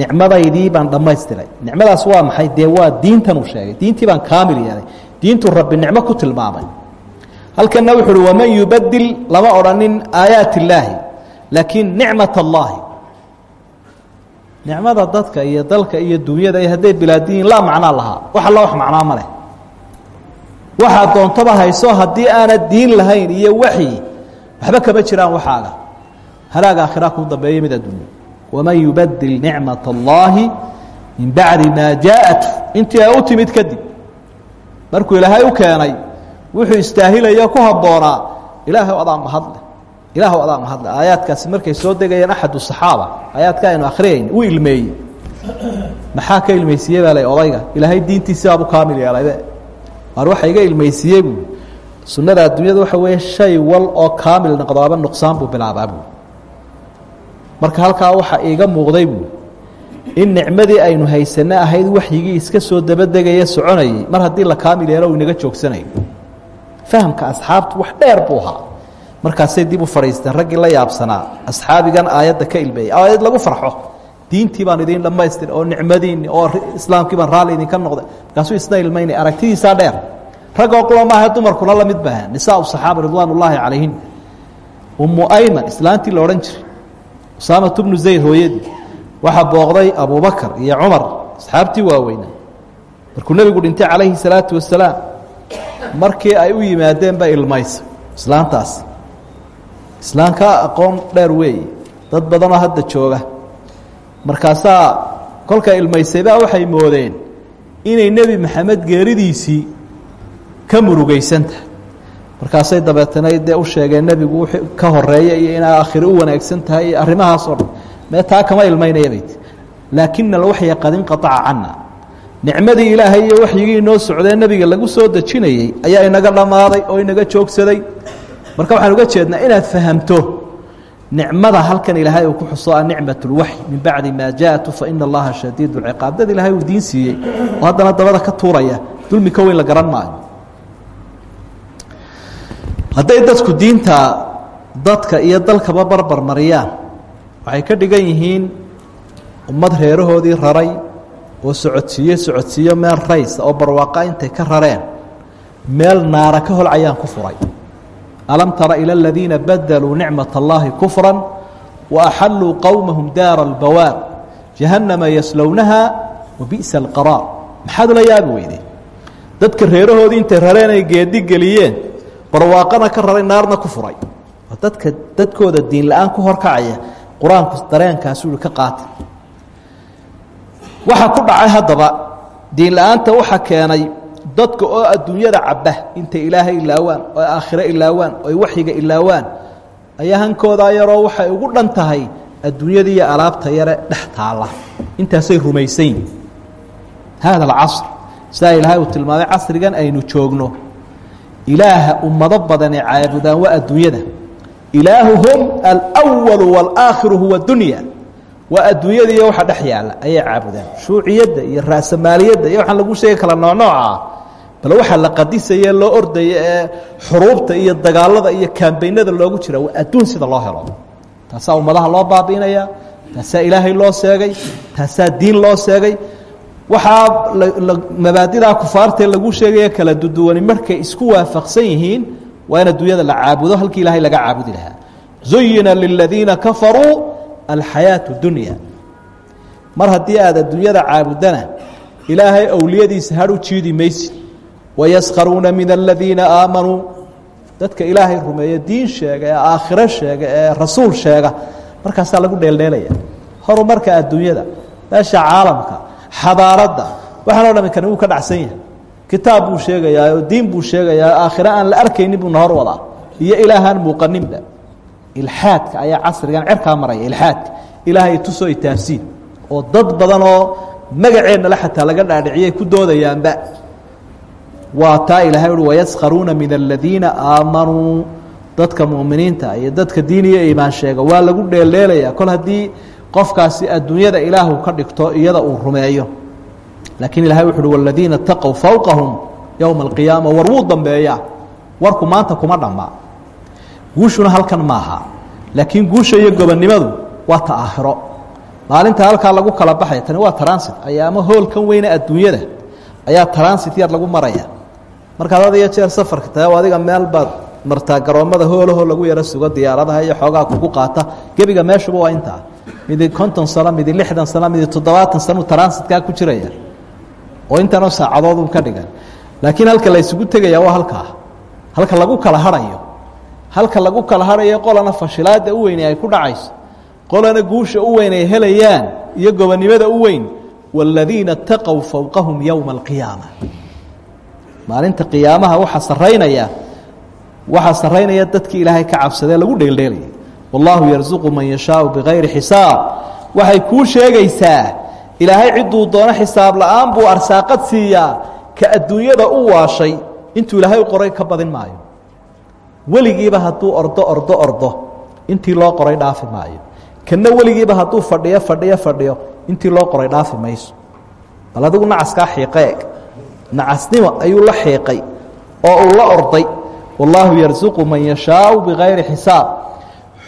nicmadaydii baan dhammaystiray. Nicmadaas waa maxay? Dee waa diintanuu sheegay. Diintii baan kaamil yeelay. Diintuu rabbi nicmo ku tilmaamay. Halkanna wuxuu uhi waman yubadil lama odhanin aayaat illaahi. Laakiin nicmat nicmada dadka iyo dalka iyo dunyada iyo hadday bilaadiyiin laa macnaa lahaa. Wax alla wax macnaa ma leh. Waxaad doontaba hayso haddii aanad diin lahayn iyo waxyi waxba kama jiraan waxaaga. Halaaga aakhira kuu dambeeya mid addunya waman yubadil nicmat اllaahi min bacdi maa jaaءat intii ay u timid kadib markuu ilaahay u keenay wuxuu istaahilayo ku habboonaa. Ilaahay adaa mahadle ilaahw adaa mahadle aayaadkaasi markay soo degayeen axad saxaaba. Aayaadka aynu akriyayn uu ilmeeyey. Maxaa ka ilmeysiiye baa la odayga ilaahay diintiisibaabu kaamil yeelaybe waar waxa iga ilmeysiiyey buu. Sunnada adduunyada waxa weeye shay wal oo kaamil noqdoaba nuqsaan buu bilaabaa buu. Marka halkaa waxaa iiga muuqday buu in nicmadii aynu haysano ahayd waxyigii iska soo dabadegaya soconayay mar haddii la kaamil yeelo uu inaga joogsanayo fahamka asxaabtu wax dheer buu ahaa markaasay dib u fadhiisteen raggii la yaabsanaa asxaabigan aayadda ka ilmeeyey aayad lagu farxo. Diintii baan idiin dhammaystir oo nicmadiinni oo islaamkii baan raalli idinka noqday markaasuu isna ilmaynay aragtidiisaa dheer. Raggoo qula maaha dumarkuna la mid baaha nisaa saxaaba ridwaan ullaahi calayhin ummu ayman islaantii la odhan jiray. Usaamatu bnu zayd hooyadii. Waxaa booqday abubakar iyo cumar asxaabtii waaweynaa markuu nebigu dhintay calayhi salaatu wasalaam markii ay u yimaadeen ba ilmaysa islaantaas islaamka aqoon dheer weeye dad badanoo hadda jooga. Markaasaa kolka ilmaysaybaa waxay moodeen inay nebi maxamed geeridiisii ka murugaysan tahay markaasay dabeetana dee u sheegeen nebigu w ka horreeya iyo inay aakhiro u wanaagsan tahay iyo arrimahaasoo dhan. Mee taa kama ilmaynaya bayt laakina alwaxya qad inqaaca nicmadii ilaahay iyo waxyigii inoo socdee nebiga lagu soo dejinayey ayaa inaga dhammaaday oo inaga joogsaday marka waxaan uga jeednaa inaad fahamto nicmada halkan ilaahay uu ku xuso a nicmat اlwaxy min bacdi maa jaءatu faina allaha shadiid اlciqaab dad ilaahay uu diin siiyey oo haddana dabada ka tuuraya dulmi ka weyn la garan maayo hadday dadku diinta dadka iyo dalkaba barbar mariyaan waxay ka dhigan yihiin ummad reerahoodii raray oo socodsiiye socodsiiyo meel raysa oo barwaaqa intay ka rareen meel naara ka holcayaan ku furay alam tara ilى اladiina badaluu nicmaة اllahi kufra وaxaluu qowmahum daara اlbawaar jahannama yaslownaha wabi'sa اlqaraar maxaad ula yaabi weyde dadka reerahoodii intay rareen ay geedi geliyeen barwaaqana ka raray naarna ku furay waa dadka dadkooda diin la-aan ku horkacaya qur-aanku dareenkaasuu i ka qaatay waxa ku dhacay haddaba diin la-aanta waxa keenay dadka oo adduunyada cabba intay ilaahay ilaawaan oo aakhiro ilaawaan oo waxyiga ilaawaan ayaa hankoodaa yaroo waxay ugu dhan adduunyada iyo alaabta yare dhex intaasay rumaysan yihiin haada alcasr sidaa ilaahay uu tilmaamay casrigan aynu joogno. Ilaaha ummado badane caabudaan waa adduunyada. Ilaahuhum alwalu wاlaakhiru huwa dunya waa adduunyada iyo waxa dhex yaalla caabudaan. Shuuciyadda iyo raasamaaliyadda iyo waxaan lagu sheegi kala noocnooca bal waxaa la qadisaya loo ordaya xuruubta iyo dagaalada iyo kambaynada loogu jira waa adduun sida loo helo. Taasaa ummadaha loo baabi'inaya taasaa ilaahay loo seegay taasaa diin loo seegay. Waxaa mabaadidaa kufaartae lagu sheegaya kala duduwani markay isku waafaqsan yihiin waa in adduunyada la caabudo halkii ilaahay laga caabudi lahaa. Zuyina liladiina kafaruu alxayaaةu dunya. Mar haddii aad adduunyada caabudana ilaahay awliyadiisa har u jiidi maysid wayaskharuuna min aladiina aamanuu dadka ilaahay rumeeye diin sheega ee aakhiro sheega ee rasuul sheega. Markaasaa lagu dheeldheelaya horumarka adduunyada meesha caalamka xadaaradda waxaan o dhami kani wuu ka dhacsan yahay. Kitaab buu sheegayaa oo diin buu sheegayaa aakhiro aan la arkaynin buu nahor wadaa. Iyo ilaahaan muuqaninba ilxaadka ayaa casrigan cerkaa maraya ilxaadka ilaahay tusoo itaabsiin. Oo dad badan oo magaceennale xataa laga dhaadhiciyay ku doodayaanba waa taa ilahay uhi wayaskharuuna min aladiina aamanuu dadka mu'miniinta iyo dadka diin iimaan sheega waa lagu dheeldheelaya kol haddii qofkaasi adduunyada ilaahu ka dhigto iyada uu rumeeyo. Laakiin ilahay wuxu uhi waladiina taqow fowqahum yowma alqiyaama. War wuu dambeeyaa warku maanta kuma dhamma guushuna halkan maaha. Laakiin guusha iyo gobonnimadu waa ta aakhiro. Maalinta halkaa lagu kala baxaya tani waa transit. Ayaama hoolkan weyne adduunyada ayaa transit yar lagu maraya markaad had iyo jeer safarka tahay adiga meel baad martaa garoommada hoolahoo lagu yaro sugo diyaaradaha iyo xoogaa kugu qaata. Gebiga meeshuba waa intaa. Midi konton sano midi lixdan sano midi toddobaatan sano transidkaa ku jiraya. Oo intanoo saacadoodun ka dhigan. Laakiin halka la ysugu tegaya waa halkaa halka lagu kala hadhayo halka lagu kala hadhayo qolana fashilaada u weyne ay ku dhacayso. Qolana guusha u weyn ay helayaan iyo gobonimada u weyn. Waaladiina taqow fowqahum yowma alqiyaama maalinta qiyaamaha waxaa saraynaya waxaa saraynaya dadkii ilaahay ka cabsadee lagu dheeldheelayay wallaahu yarsuqu man yashaau bikayri xisaab. Waxay kuu sheegaysaa ilaahay cidduu doono xisaab la'aan buu arsaaqad siiyaa ka adduunyada u waashay intuu ilaahay qoray ka badin maayo. Weligiiba hadduu ordo ordo ordo intii loo qoray dhaafi maayo. Kana weligiiba hadduu fadhiyo fadhiyo fadhiyo intii loo qoray dhaafi mayso. Bal adigu nacaskaa xiiqeeg nacasnimo ayuu la xiiqay oo uu la orday wallaahu yarsuqu man yashaau bikayri xisaab.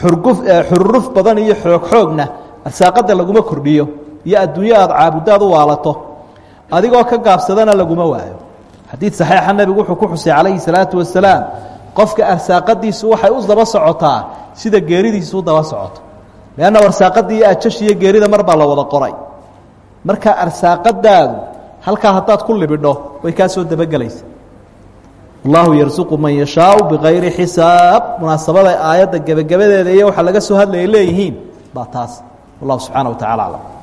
Xururuf badan iyo xoog xoogna arsaaqada laguma kordhiyo iyo adduunyo aad caabuddaad u waalato adigoo ka gaabsadana laguma waayo. Xadiid saxiixa nebigu wuxuu ku xusay calayhi salaatu wasalaam qofka arsaaqadiisu waxay u daba socotaa sida geeridiisu u daba socoto leanna arsaaqadii iyo geerida mar baa la wada qoray. Marka arsaaqadaadu halkaa haddaad ku libidho way kaa soo dabagelaysa. Wallaahu yarsuqu man yashaau bikayri xisaab. Munaasabada aayadda gebagabadeeda iyo waxaa laga soo hadlayay leeyihiin baa taas. Wallahu subxaana wa tacala